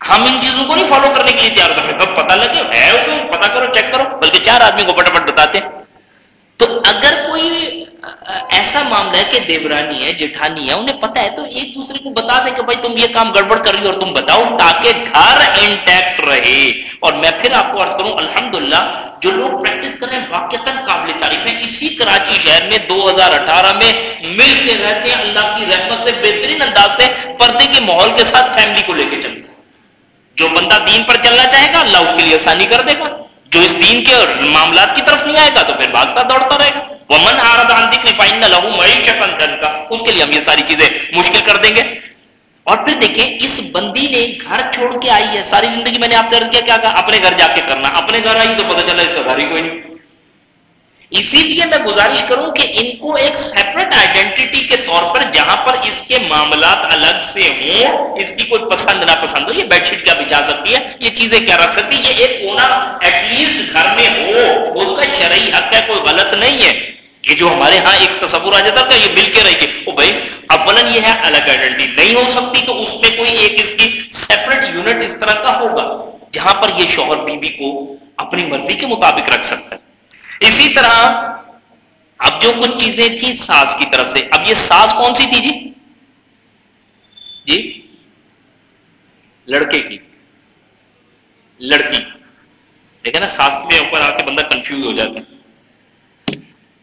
ہم ان چیزوں کو نہیں فالو کرنے کے لیے تیار کرتے پتا لگے، ہے پتا کرو چیک کرو۔ بلکہ چار آدمی کو پٹپٹ بتاتے تو اگر کوئی ایسا معاملہ ہے کہ دیورانی ہے جٹھانی ہے، انہیں پتا ہے، تو ایک دوسرے کو بتا دیں کہ بھائی تم یہ کام گڑبڑ کر رہی اور تم بتاؤ تاکہ گھر انٹیکٹ رہے۔ اور میں پھر آپ کو عرض کروں، الحمدللہ، جو لوگ پریکٹس کر رہے ہیں واقع قابل تعریف ہے اسی کراچی شہر میں دو ہزار اٹھارہ میں مل کے رہتے ہیں۔ اللہ کی رحمت سے بہترین انداز سے پردے کے ماحول کے ساتھ فیملی کو لے کے چلتے جو بندہ دین پر چلنا چاہے گا، اللہ اس کے لیے آسانی کر دے گا۔ جو اس دین کے معاملات کی طرف نہیں آئے گا، تو پھر بھاگتا دوڑتا رہے گا۔ وہ من آ لہو معیشت کا اس کے لیے ہم یہ ساری چیزیں مشکل کر دیں گے۔ اور پھر دیکھیں، اس بندی نے گھر چھوڑ کے آئی ہے۔ ساری زندگی میں نے آپ سے کیا کیا کہا؟ اپنے گھر جا کے کرنا۔ اپنے گھر آئی تو پتہ چلا، اس کا گھر ہی کوئی نہیں۔ اسی لیے میں گزارش کروں کہ ان کو ایک سیپریٹ آئیڈینٹی کے طور پر جہاں پر اس کے معاملات الگ سے ہوں، اس کی کوئی پسند نہ پسند ہو، یہ بیڈ شیٹ کیا بچا سکتی ہے، یہ چیزیں کیا رکھ سکتی ہے یہ ایک کونا ایٹ لیسٹ گھر میں ہو، اس کا شرعی حق ہے، کوئی غلط نہیں ہے۔ یہ جو ہمارے ہاں ایک تصور آ جاتا ہے یہ مل کے رہے گی او بھائی اولن یہ ہے الگ آئیڈینٹی نہیں ہو سکتی تو اس میں کوئی ایک اس کی سیپریٹ یونٹ اس طرح کا ہوگا، جہاں پر یہ شوہر بیوی کو اپنی مرضی کے مطابق رکھ سکتا ہے۔ اسی طرح اب جو کچھ چیزیں تھیں ساس کی طرف سے، اب یہ ساس کون سی تھی جی؟ جی؟ لڑکے کی۔ لڑکی۔ دیکھیں نا، ساس کے اوپر آ کے بندہ کنفیوز ہو جاتا ہے۔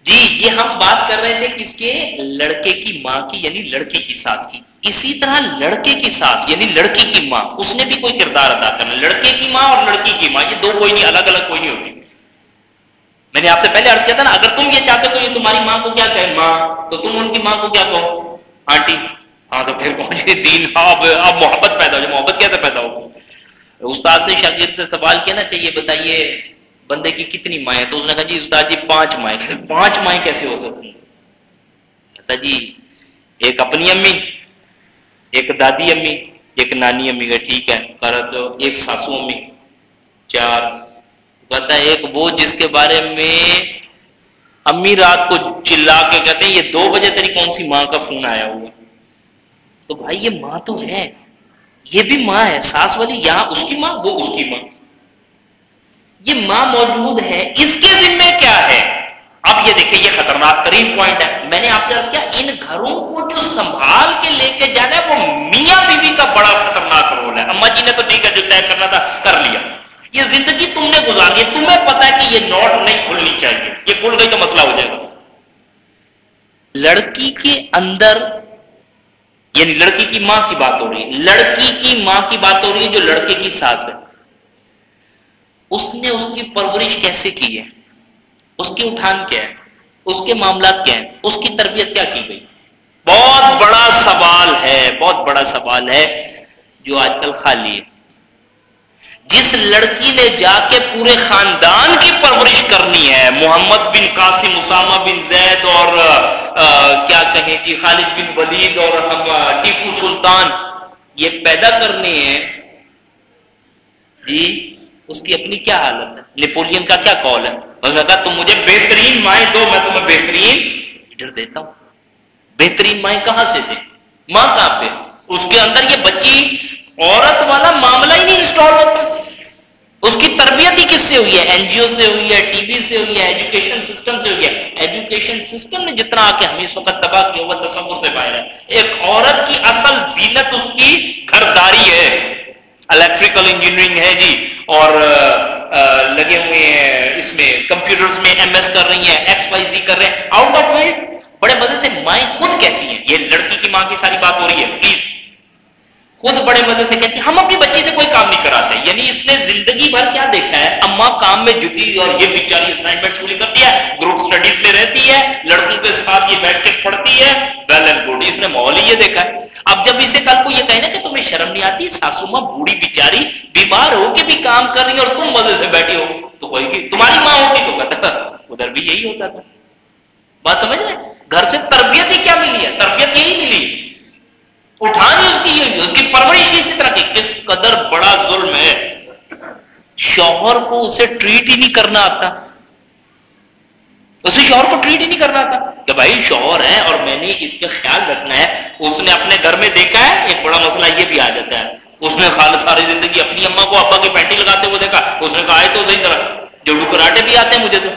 جی یہ ہم بات کر رہے تھے کس کے؟ لڑکے کی ماں کی یعنی لڑکی کی ساس کی۔ اسی طرح لڑکے کی ساس یعنی لڑکی کی ماں، اس نے بھی کوئی کردار ادا کرنا۔ لڑکے کی ماں اور لڑکی کی ماں، یہ دو کوئی نہیں، الگ الگ کوئی نہیں ہوگی میں نے آپ سے پہلے عرض کیا تھا نا، اگر تم یہ چاہتے تو یہ تمہاری ماں کو کیا کہے ماں، تو تم ان کی ماں کو کیا کہو؟ آنٹی ہاں تو پھر دین ہاں، اب اب محبت پیدا ہو جائے، محبت کیسے پیدا ہو؟ استاد نے شاگرد سے سوال کیا نا، چاہیے بتائیے بندے کی کتنی مائیں تو اس نے کہا جی استاد جی پانچ مائیں پانچ مائیں کیسے ہو سکتی کہتا جی ایک اپنی امی، ایک دادی امی، ایک نانی امی۔ کا ٹھیک ہے۔ کر تو ایک ساسو امی، چار۔ کہتا ہے ایک وہ جس کے بارے میں امی رات کو چلا کے کہتے ہیں، یہ دو بجے تیری کون سی ماں کا فون آیا ہوا؟ تو بھائی یہ ماں تو ہے، یہ بھی ماں ہے، ساس والی یہاں اس کی ماں، وہ اس کی ماں۔ یہ ماں موجود ہے، اس کے ذمے کیا ہے؟ اب یہ دیکھیں، یہ خطرناک ترین پوائنٹ ہے۔ میں نے آپ سے کیا، ان گھروں کو جو سنبھال کے لے کے جانا ہے، وہ میاں بیوی کا بڑا خطرناک رول ہے۔ اما جی نے تو ٹھیک ہے، جو طے کرنا تھا، کر لیا۔ یہ زندگی تم نے گزاری ہے۔ تمہیں پتا ہے کہ یہ نوٹ نہیں کھلنی چاہیے۔ یہ کھل گئی تو مسئلہ ہو جائے گا۔ لڑکی کے اندر یعنی لڑکی کی ماں کی بات ہو رہی ہے۔ لڑکی کی ماں کی بات ہو رہی ہے جو لڑکے کی ساس ہے۔ اس نے اس کی پرورش کیسے کی ہے؟ اس کی اٹھان کیا ہے؟ اس کے معاملات کیا ہیں؟ اس کی تربیت کیا کی گئی؟ بہت بڑا سوال ہے، بہت بڑا سوال ہے جو آج کل خالی ہے۔ جس لڑکی نے جا کے پورے خاندان کی پرورش کرنی ہے محمد بن قاسم اسامہ بن زید اور آ, کیا کہیں جی خالد بن ولید اور ہم ٹیپو سلطان یہ پیدا کرنی ہے۔ جی اس کی اپنی کیا حالت ہے؟ نیپولین کا کیا کال ہے؟ کہا تم مجھے بہترین مائیں دو میں تمہیں بہترین لیڈر دیتا ہوں۔ بہترین مائیں کہاں سے دے ماں کہاں پہ؟ اس کے اندر یہ بچی عورت والا معاملہ ہی نہیں انسٹال ہوتا۔ اس کی تربیت ہی کس سے ہوئی ہے؟ این جی او سے ہوئی ہے ٹی وی سے ہوئی ہے ایجوکیشن سسٹم سے ہوئی ہے۔ ایجوکیشن سسٹم نے جتنا آ کے ہمیں اس وقت تباہ کیا ہوا تصور سے باہر ہے۔ ایک عورت کی اصل زینت اس کی گھرداری ہے۔ الیکٹریکل انجینئرنگ ہے جی اور لگے ہوئے ہیں اس میں کمپیوٹرز میں ایم ایس کر رہی ہیں ایکس وائی زی کر رہے ہیں۔ آؤٹ آف فیلڈ بڑے مزے سے مائیں خود کہتی ہیں، یہ لڑکی کی ماں کی ساری بات ہو رہی ہے پلیز خود بڑے مزے سے کہتی ہم اپنی بچی سے کوئی کام نہیں کراتے۔ یعنی اس نے زندگی بھر کیا دیکھا ہے؟ اما کام میں جتی اور یہ بیچاری اسائنمنٹ پوری کرتی ہے گروپ اسٹڈیز میں رہتی ہے، لڑکوں کے ساتھ یہ بیٹھ کے پڑھتی ہے۔ ویل اینڈ گڈ اس نے ماحول ہی یہ دیکھا ہے۔ اب جب اسے کل کو یہ کہنا کہ تمہیں شرم نہیں آتی، ساسو ماں بوڑھی بیچاری بیمار ہو کے بھی کام کر رہی ہے اور تم مزے سے بیٹھی ہو، تو کوئی بھی تمہاری ماں ہوگی تو کہتا ادھر بھی یہی ہوتا تھا۔ بات سمجھ رہے گھر سے تربیت ہی کیا ملی ہے؟ تربیت یہی ملی۔ اٹھانی اس کی یہ اس کی پرورش اسی طرح کی، کس قدر بڑا ظلم ہے۔ شوہر کو اسے ٹریٹ ہی نہیں کرنا آتا۔ اسے شوہر کو ٹریٹ ہی نہیں کرنا آتا۔ کہ بھائی شوہر ہے اور میں نے اس کا خیال رکھنا ہے۔ اس نے اپنے گھر میں دیکھا ہے، ایک بڑا مسئلہ یہ بھی آ جاتا ہے۔ اس نے خال ساری زندگی اپنی اما کو ابا کی پینٹی لگاتے ہوئے دیکھا۔ اس نے کہا تو صحیح طرح، جو کراٹے بھی آتے ہیں مجھے تو۔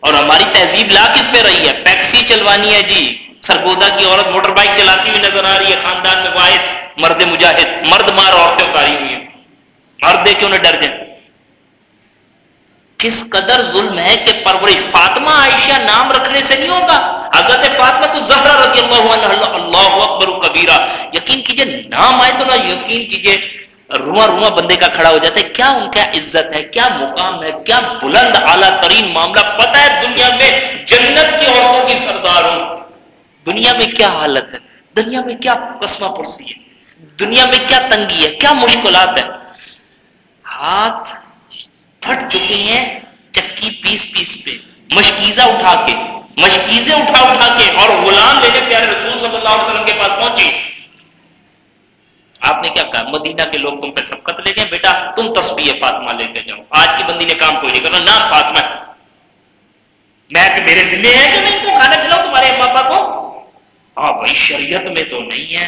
اور ہماری تہذیب لا کس پہ رہی ہے؟ پیکسی چلوانی ہے جی۔ سرگودا کی عورت موٹر بائک چلاتی ہوئی نظر آ رہی ہے، خاندان میں واحد، مرد مجاہد، مرد مار عورتیں اتاری ہوئی ہیں۔ مرد دیکھ کے انہیں ڈر جائیں۔ کس قدر ظلم ہے کہ پرورش فاطمہ عائشہ نام رکھنے سے نہیں ہوگا؟ حضرت فاطمہ تو زہرا رضی اللہ عنہ، اللہ اکبر کبیرہ۔ یقین کیجیے، نام آئے تو نہ یقین کیجیے، رواں رواں بندے کا کھڑا ہو جاتا ہے۔ کیا ان کا عزت ہے؟ کیا مقام ہے؟ کیا بلند اعلیٰ ترین معاملہ؟ پتہ ہے دنیا میں جنت کی عورتوں کی سردار ہوں دنیا میں کیا حالت ہے؟ دنیا میں کیا قسمہ پرسی ہے؟ دنیا میں کیا تنگی ہے؟ کیا مشکلات ہے ہاتھ پھٹ چکے ہیں چکی پیس پیس پہ۔ مشکیزہ اٹھا کے مشکیزے اٹھا اٹھا کے اور غلام لینے پیارے رسول صلی اللہ علیہ وسلم کے پاس پہنچی آپ نے کیا کہا؟ مدینہ کے لوگ تم پہ سبقت لے گئے بیٹا، تم تسبیح فاطمہ لے کے جاؤ۔ آج کی بندی نے کام کوئی نہیں کرنا، نہ فاطمہ۔ میں کہ میرے ذمہ ہے کہ میں ان کو کھانا کھلاؤں تمہارے پاپا کو۔ ہاں بھائی، شریعت میں تو نہیں ہے،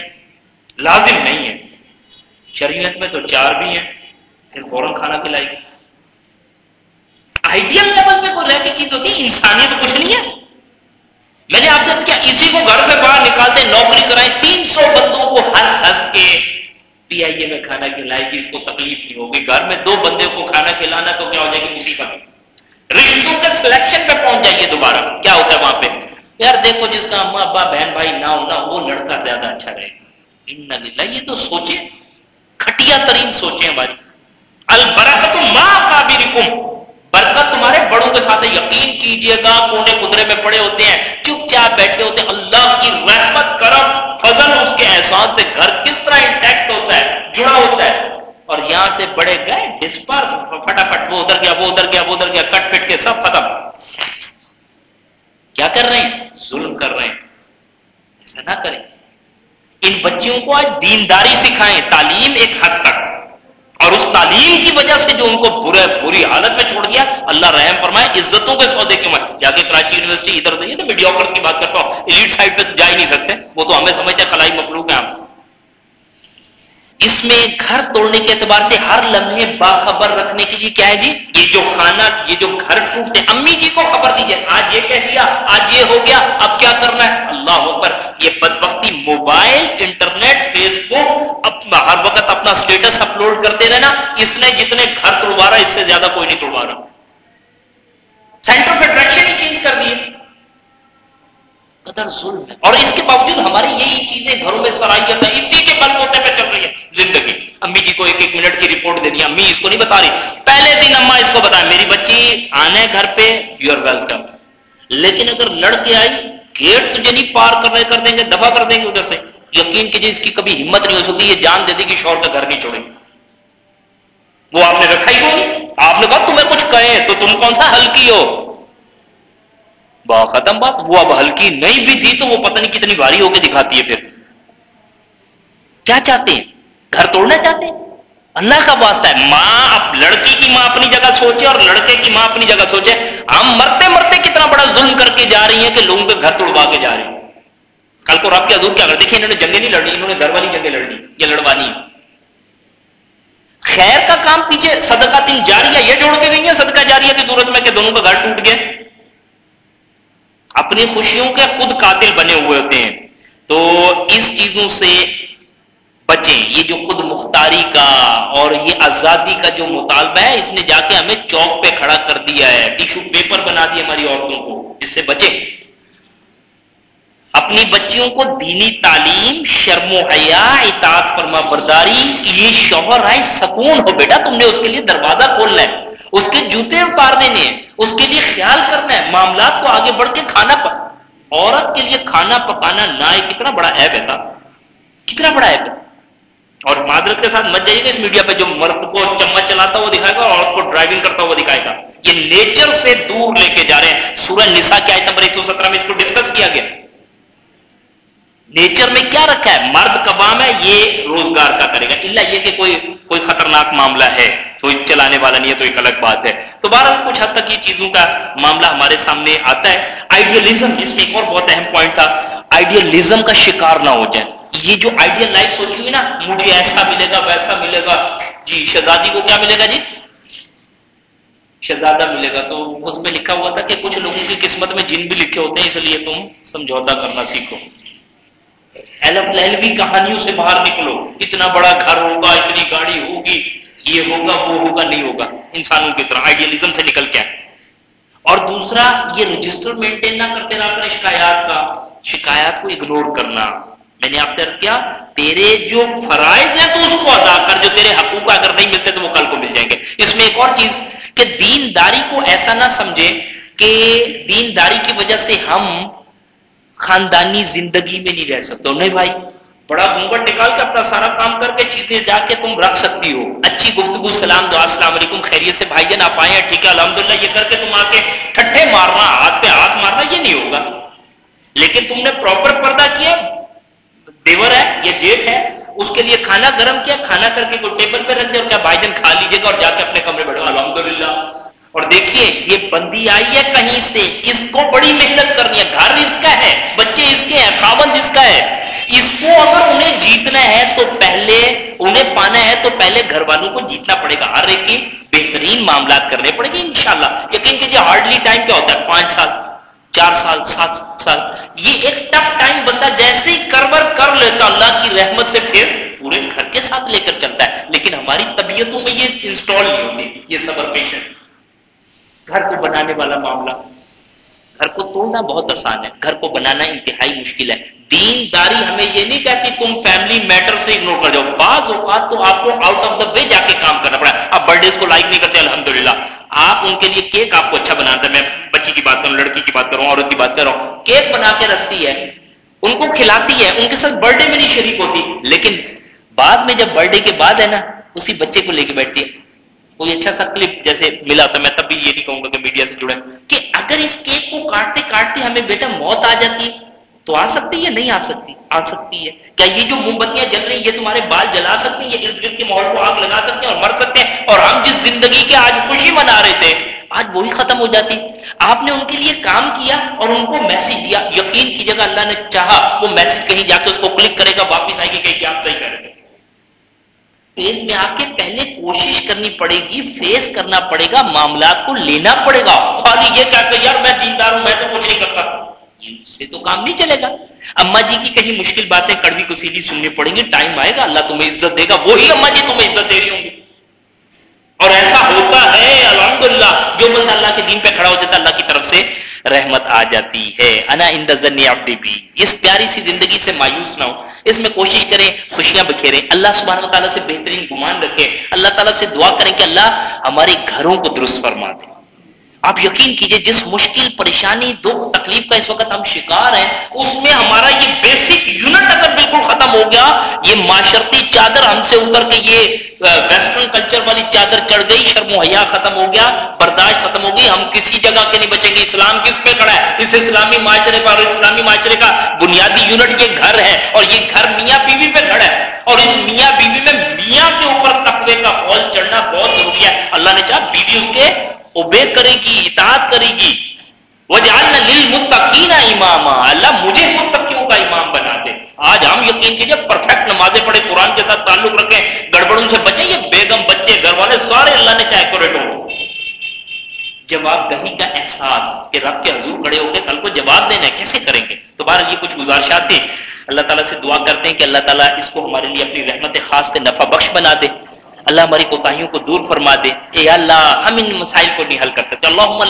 لازم نہیں ہے۔ شریعت میں تو چار بھی ہیں، پھر فوراً کھانا کھلائے گی آئیڈیل لیول میں کوئی رہ کی چیز ہوتی ہے انسانیت کچھ نہیں ہے۔ میں نے آپ سے کیا، اسی کو گھر سے باہر نکالتے نوکری کرائیں، تین سو بندوں کو ہنس ہنس کے پی آئی اے میں کھانا کھلائے گی اس کو تکلیف نہیں ہوگی۔ گھر میں دو بندے کو کھانا کھلانا تو کیا ہو جائے گی مصیبت رشتوں کے سلیکشن پہ پہنچ جائیے دوبارہ۔ کیا ہوتا ہے وہاں پہ؟ یار دیکھو جس کا اما ابا بہن بھائی نہ ہونا وہ لڑکا زیادہ اچھا رہے گا یہ تو سوچے کھٹیا ترین سوچیں ہماری البرکت ماں کا برکت تمہارے بڑوں کے ساتھ یقین کیجیے گا کونے قدرے میں پڑے ہوتے ہیں چپ چاپ بیٹھے ہوتے ہیں اللہ کی رحمت کرم فضل اس کے احساس سے گھر کس طرح انٹیکٹ ہوتا ہے جڑا ہوتا ہے اور یہاں سے بڑے گئے ڈسپرس فٹافٹ وہ ادھر گیا وہ ادھر گیا وہ ادھر گیا کٹ پٹ کے سب ختم کیا کر رہے ہیں؟ ظلم کر رہے ہیں۔ ایسا نہ کریں۔ ان بچوں کو آج دینداری سکھائیں، تعلیم ایک حد تک۔ اور اس تعلیم کی وجہ سے جو ان کو برے، بری حالت میں چھوڑ گیا اللہ رحم فرمائے، عزتوں کے سودے کے مت۔ جا کے کراچی یونیورسٹی ادھر ادھر تو کی بات کرتا ہوں، ایلیٹ سائڈ پہ تو جا ہی نہیں سکتے۔ وہ تو ہمیں سمجھتے ہیں خلائی مخلوق ہیں ہم۔ اس میں گھر توڑنے کے اعتبار سے ہر لمحے باخبر رکھنے کی جی کیا ہے جی؟ یہ جو کھانا یہ جو گھر ٹوٹتے امی جی کو خبر دیجیے آج یہ کہہ دیا، آج یہ ہو گیا، اب کیا کرنا ہے؟ اللہ ہو کر یہ بدبختی موبائل، انٹرنیٹ فیس بک اپنا ہر وقت اپنا اسٹیٹس اپلوڈ کرتے رہنا، اس نے جتنے گھر توڑوا رہا، اس سے زیادہ کوئی نہیں توڑوا رہا۔ سینٹر آف اٹریکشن ہی چینج کر دیے۔ قدر ظلم ہے۔ اور اس کے باوجود ہماری یہی چیزیں گھروں میں سرائیت ہے اسی کے بل بوتے پہ چل رہی ہے زندگی۔ امی جی کو ایک ایک منٹ کی رپورٹ دے دی۔ امی اس کو نہیں بتا رہی۔ پہلے دن اما اس کو بتا میری بچی آنے گھر پہ یو آر ویلکم لیکن اگر لڑ کے آئی، گیٹ تجھے نہیں پار کر رہے، کر دیں گے دفاع کر دیں گے ادھر سے۔ یقین کیجیے اس کی کبھی ہمت نہیں ہو سکتی، یہ جان دے دی کہ شور کا گھر نہیں چھوڑیں وہ آپ نے رکھا ہی ہوگی آپ نے کہا، تمہیں کچھ کہے تو تم کون سا ہلکی ہو؟ ختم بات وہ اب ہلکی نہیں بھی تھی تو وہ پتہ نہیں کتنی بھاری ہو کے دکھاتی ہے پھر۔ کیا چاہتے ہیں؟ گھر توڑنا چاہتے ہیں؟ اللہ کا واسطہ ہے۔ ماں اب لڑکی کی ماں اپنی جگہ سوچے اور لڑکے کی ماں اپنی جگہ سوچے۔ ہم مرتے مرتے کتنا بڑا ظلم کر کے جا رہی ہیں کہ لوگوں کے گھر توڑوا کے جا رہے ہیں۔ کل کو رب کے حضور کیا کر دیکھیں انہوں نے جنگیں نہیں لڑنی، انہوں نے گھر والی جنگیں لڑنی یا لڑوانی۔ خیر کا کام پیچھے صدقہ تین جاریہ یہ جوڑ کے گئی ہیں، صدقہ جاریہ کی صورت میں کہ دونوں کا گھر ٹوٹ گئے اپنی خوشیوں کے خود قاتل بنے ہوئے ہوتے ہیں۔ تو اس چیزوں سے بچیں۔ یہ جو خود مختاری کا اور یہ آزادی کا جو مطالبہ ہے، اس نے جا کے ہمیں چوک پہ کھڑا کر دیا ہے۔ ٹیشو پیپر بنا دیا ہماری عورتوں کو اس سے بچیں۔ اپنی بچیوں کو دینی تعلیم، شرم و حیا، اطاعت فرما برداری، یہ شوہر آئے سکون ہو بیٹا، تم نے اس کے لیے دروازہ کھولنا ہے۔ اس کے جوتے اتار دینے ہیں اس کے لیے خیال کرنا ہے، معاملات کو آگے بڑھ کے کھانا پک، عورت کے لیے کھانا پکانا نہ ہے کتنا بڑا ایپ ہے صاحب، کتنا بڑا ایپ ہے۔ اور معذرت کے ساتھ مت جائیے گا اس میڈیا پہ جو مرد کو چمچ چلاتا ہوا دکھائے گا اور عورت کو ڈرائیونگ کرتا ہوا دکھائے گا۔ یہ نیچر سے دور لے کے جا رہے ہیں۔ سورج نسا کے آئٹم نمبر ایک سو سترہ میں اس کو ڈسکس کیا گیا۔ نیچر میں کیا رکھا ہے؟ مرد کا کام ہے یہ روزگار کا کرے گا۔ اللہ یہ کہ کوئی کوئی خطرناک معاملہ ہے۔ کوئی چلانے والا نہیں ہے تو ایک الگ بات ہے۔ تو بہرحال کچھ حد تک یہ چیزوں کا معاملہ ہمارے سامنے آتا ہے۔ آئیڈیلزم جس میں ایک اور بہت اہم پوائنٹ تھا۔ آئیڈیلزم کا شکار نہ ہو جائے یہ جو آئیڈیل لائف سوچی ہوئی نا، مجھے ایسا ملے گا، ویسا ملے گا۔ جی شہزادی کو کیا ملے گا جی؟ شہزادہ ملے گا۔ تو اس میں لکھا ہوا تھا کہ کچھ لوگوں کی قسمت میں جن بھی لکھے ہوتے ہیں، اس لیے تم سمجھوتا کرنا سیکھو۔ کہانیوں سے باہر نکلو۔ اتنا بڑا گھر ہوگا، اتنی گاڑی ہوگی۔ یہ ہوگا، وہ ہوگا، نہیں ہوگا، انسانوں کی طرح آئیڈیلزم سے نکل کے اور دوسرا، یہ رجسٹر مینٹین نہ کرتے رہا اپنے شکایات کا۔ شکایات کو اگنور کرنا۔ میں نے آپ سے عرض کیا، تیرے جو فرائض ہیں تو اس کو ادا کر، جو تیرے حقوق اگر نہیں ملتے تو وہ کل کو مل جائیں گے۔ اس میں ایک اور چیز کہ دینداری کو ایسا نہ سمجھے کہ دینداری کی وجہ سے ہم خاندانی زندگی میں نہیں رہ سکتے۔ نہیں بھائی بڑا گھونگٹ نکال کے اپنا سارا کام کر کے چیزیں جا کے تم رکھ سکتی ہو۔ اچھی گفتگو، سلام، دعا، السلام علیکم، خیریت سے بھائی جان، آپ آئے ہیں، ٹھیک ہے، الحمدللہ، یہ کر کے تم آ کے ٹھٹھے مارنا، ہاتھ پہ ہاتھ مارنا، یہ نہیں ہوگا۔ لیکن تم نے پراپر پردہ کیا دیور ہے یا جیٹ ہے، اس کے لیے کھانا گرم کیا، کھانا کر کے کوئی ٹیبل پہ رکھ دے اور کیا بھائی جان، کھا لیجیے گا اور جا کے اپنے کمرے بیٹھو۔ الحمدللہ۔ اور دیکھیے یہ بندی آئی ہے کہیں سے؟ اس کو بڑی محنت کرنی ہے۔ گھر اس کا ہے، بچے اس کے ہیں خاون اس کا ہے۔ اس کو اگر انہیں جیتنا ہے تو پہلے، انہیں پانا ہے تو پہلے گھر والوں کو جیتنا پڑے گا۔ ہر ایک کی بہترین معاملات کرنے پڑے گے انشاءاللہ۔ یقین کیجیے ہارڈلی ٹائم کیا ہوتا ہے؟ پانچ سال، چار سال، سات سال۔ یہ ایک ٹف ٹائم بندہ جیسے ہی کربر کر لیتا، اللہ کی رحمت سے پھر پورے گھر کے ساتھ لے کر چلتا ہے۔ لیکن ہماری طبیعتوں میں یہ انسٹال نہیں ہوتی، یہ صبر پیشنٹ۔ گھر کو بنانے والا معاملہ۔ گھر کو توڑنا بہت آسان ہے، گھر کو بنانا انتہائی مشکل ہے۔ دین داری ہمیں یہ نہیں کہتی تم فیملی میٹر سے اگنور کر جاؤ۔ بعض اوقات تو آپ کو آؤٹ آف دا وے جا کے کام کرنا پڑا آپ برتھ ڈیز کو لائک نہیں کرتے، الحمدللہ۔ آپ ان کے لیے کیک آپ کو اچھا بناتا ہے میں بچی کی بات کروں، لڑکی کی بات کروں، عورت کی بات کر رہا ہوں کیک بنا کے رکھتی ہے، ان کو کھلاتی ہے، ان کے ساتھ برتھ ڈے میں نہیں شریک ہوتی۔ لیکن بعد میں جب برتھ ڈے کے بعد ہے نا، اسی بچے کو لے کے بیٹھتی ہے۔ کوئی اچھا سا کلپ جیسے ملا تھا، میں تب بھی یہ نہیں کہوں گا کہ میڈیا سے جڑے کہ اگر اس کیک کو کاٹتے کاٹتے ہمیں بیٹا موت آ جاتی ہے، تو آ سکتی ہے؟ نہیں آ سکتی آ سکتی ہے۔ کیا یہ جو موم بتیاں جل رہی یہ تمہارے بال جلا سکتی ہیں؟ یہ ارد گرد کے ماحول کو آگ لگا سکتے ہیں اور مر سکتے ہیں۔ اور ہم جس زندگی کے آج خوشی منا رہے تھے، آج وہی ختم ہو جاتی۔ آپ نے ان کے لیے کام کیا اور ان کو میسج دیا۔ یقین کی جگہ اللہ نے چاہا وہ میسج کہیں جا کے اس کو کلک کرے گا، واپس آئے گی کہیں آپ صحیح کریں گے فیس میں آپ کے پہلے کوشش کرنی پڑے گی، فیس کرنا پڑے گا، معاملات کو لینا پڑے گا۔ خالی یہ کیا یار میں دیندار ہوں، میں تو کچھ نہیں کرتا۔ جی، سے تو کام نہیں چلے گا۔ اما جی کی کہیں مشکل باتیں کڑوی کو سیدھی سننی پڑیں گی، ٹائم آئے گا، اللہ تمہیں عزت دے گا۔ وہی اما جی تمہیں عزت دے رہی ہوں گی۔ اور ایسا ہوتا ہے، الحمدللہ، جو بندہ اللہ کے دین پہ کھڑا ہو جاتا اللہ کی طرف سے رحمت آ جاتی ہے۔ انا ان عبدی بھی اس پیاری سی زندگی سے مایوس نہ ہو۔ اس میں کوشش کریں، خوشیاں بکھیریں۔ اللہ سبحانہ و تعالیٰ سے بہترین گمان رکھیں۔ اللہ تعالیٰ سے دعا کریں کہ اللہ ہمارے گھروں کو درست فرما دے۔ آپ یقین کیجیے جس مشکل، پریشانی، دکھ، تکلیف کا اس وقت ہم شکار ہیں، اس میں ہمارا یہ بیسک یونٹ اگر بالکل ختم ہو گیا، یہ معاشرتی چادر ہم سے اتر کے یہ ویسٹرن کلچر والی چادر چڑھ گئی، شرم و حیا ختم ہو گیا، برداشت ختم ہو گئی، ہم کسی جگہ کے نہیں بچیں گے، اسلام کس پہ کھڑا ہے؟ اس اسلامی معاشرے پر اسلامی معاشرے کا بنیادی یونٹ یہ گھر ہے اور یہ گھر میاں بیوی پہ کھڑا ہے اور اس میاں بیوی میں میاں کے اوپر تقوی کا فول چڑھنا بہت ضروری ہے۔ اللہ نے چاہا بیوی اس کے اوبے کرے گی، اطاعت کرے گی۔ وجعلنا للمتقین اماما اللہ مجھے متقیوں کا امام بنا دے۔ آج ہم یقین کیجیے پرفیکٹ نمازیں پڑھے قرآن کے ساتھ تعلق رکھیں، گڑبڑوں سے بچیں، یہ بیگم بچے، گھر والے سارے اللہ نے چاہے ایکوریٹ ہو۔ جواب دہی کا احساس کہ رب کے حضور کھڑے ہو کے کل کو جواب دینا ہے، کیسے کریں گے؟ تو بار یہ کچھ گزارشات تھے اللہ تعالیٰ سے دعا کرتے ہیں کہ اللہ تعالیٰ اس کو ہمارے لیے اپنی رحمت خاص سے نفع بخش بنا دے۔ اللہ ہماری کوتاہیوں کو دور فرما دے۔ اے اللہ، ہم ان مسائل کو نہیں حل کر سکتے۔ اللہم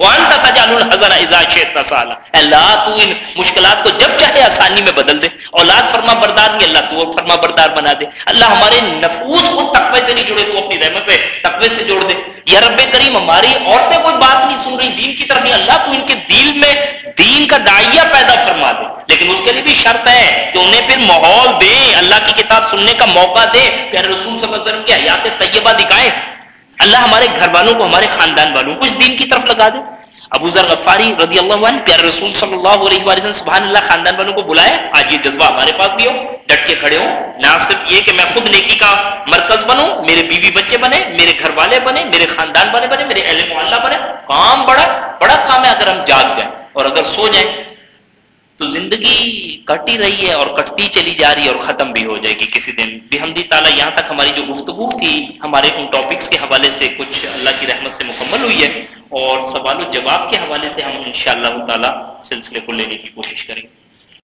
وانت تجعل الحزن اذا شئت سہلا اللہ، تو ان مشکلات کو جب چاہے آسانی میں بدل دے۔ اولاد فرما بردار نہیں، اللہ تو فرما بردار بنا دے۔ اللہ ہمارے نفوس کو تقوی سے نہیں جڑے تو اپنی رحمت پہ تقوی سے جوڑ دے۔ یا رب کریم، ہماری عورتیں کوئی بات نہیں سن رہی، دین کی طرف نہیں۔ اللہ تو ان کے دل میں دین کا دائیا پیدا فرما دے۔ لیکن اس کے لیے بھی شرط ہے کہ انہیں پھر ماحول دے اللہ کی کتاب سننے کا موقع دے۔ پھر رسول صلی اللہ علیہ وسلم کی حیات طیبہ دکھائے اللہ ہمارے گھر والوں کو، ہمارے خاندان والوں کو اس دین کی طرف لگا دے۔ ابو ذر غفاری رضی اللہ عنہ، پیارے رسول صلی اللہ علیہ وسلم سبحان اللہ خاندان والوں کو بلائے، آج یہ جذبہ ہمارے پاس بھی ہو، ڈٹ کے کھڑے ہوں۔ نہ صرف یہ کہ میں خود نیکی کا مرکز بنوں، میرے بیوی بچے بنے، میرے گھر والے بنے، میرے خاندان والے بنے، میرے اہل محلہ بنے، کام بڑا بڑا کام ہے اگر ہم جاگ جائیں۔ اور اگر سو جائیں تو زندگی کٹی رہی ہے اور کٹتی چلی جا رہی ہے اور ختم بھی ہو جائے گی کسی دن۔ بحمدی جی تعالیٰ یہاں تک ہماری جو گفتگو تھی، ہمارے ان ٹاپکس کے حوالے سے کچھ اللہ کی رحمت سے مکمل ہوئی ہے اور سوال و جواب کے حوالے سے ہم ان شاء اللہ تعالیٰ سلسلے کو لینے کی کوشش کریں گے۔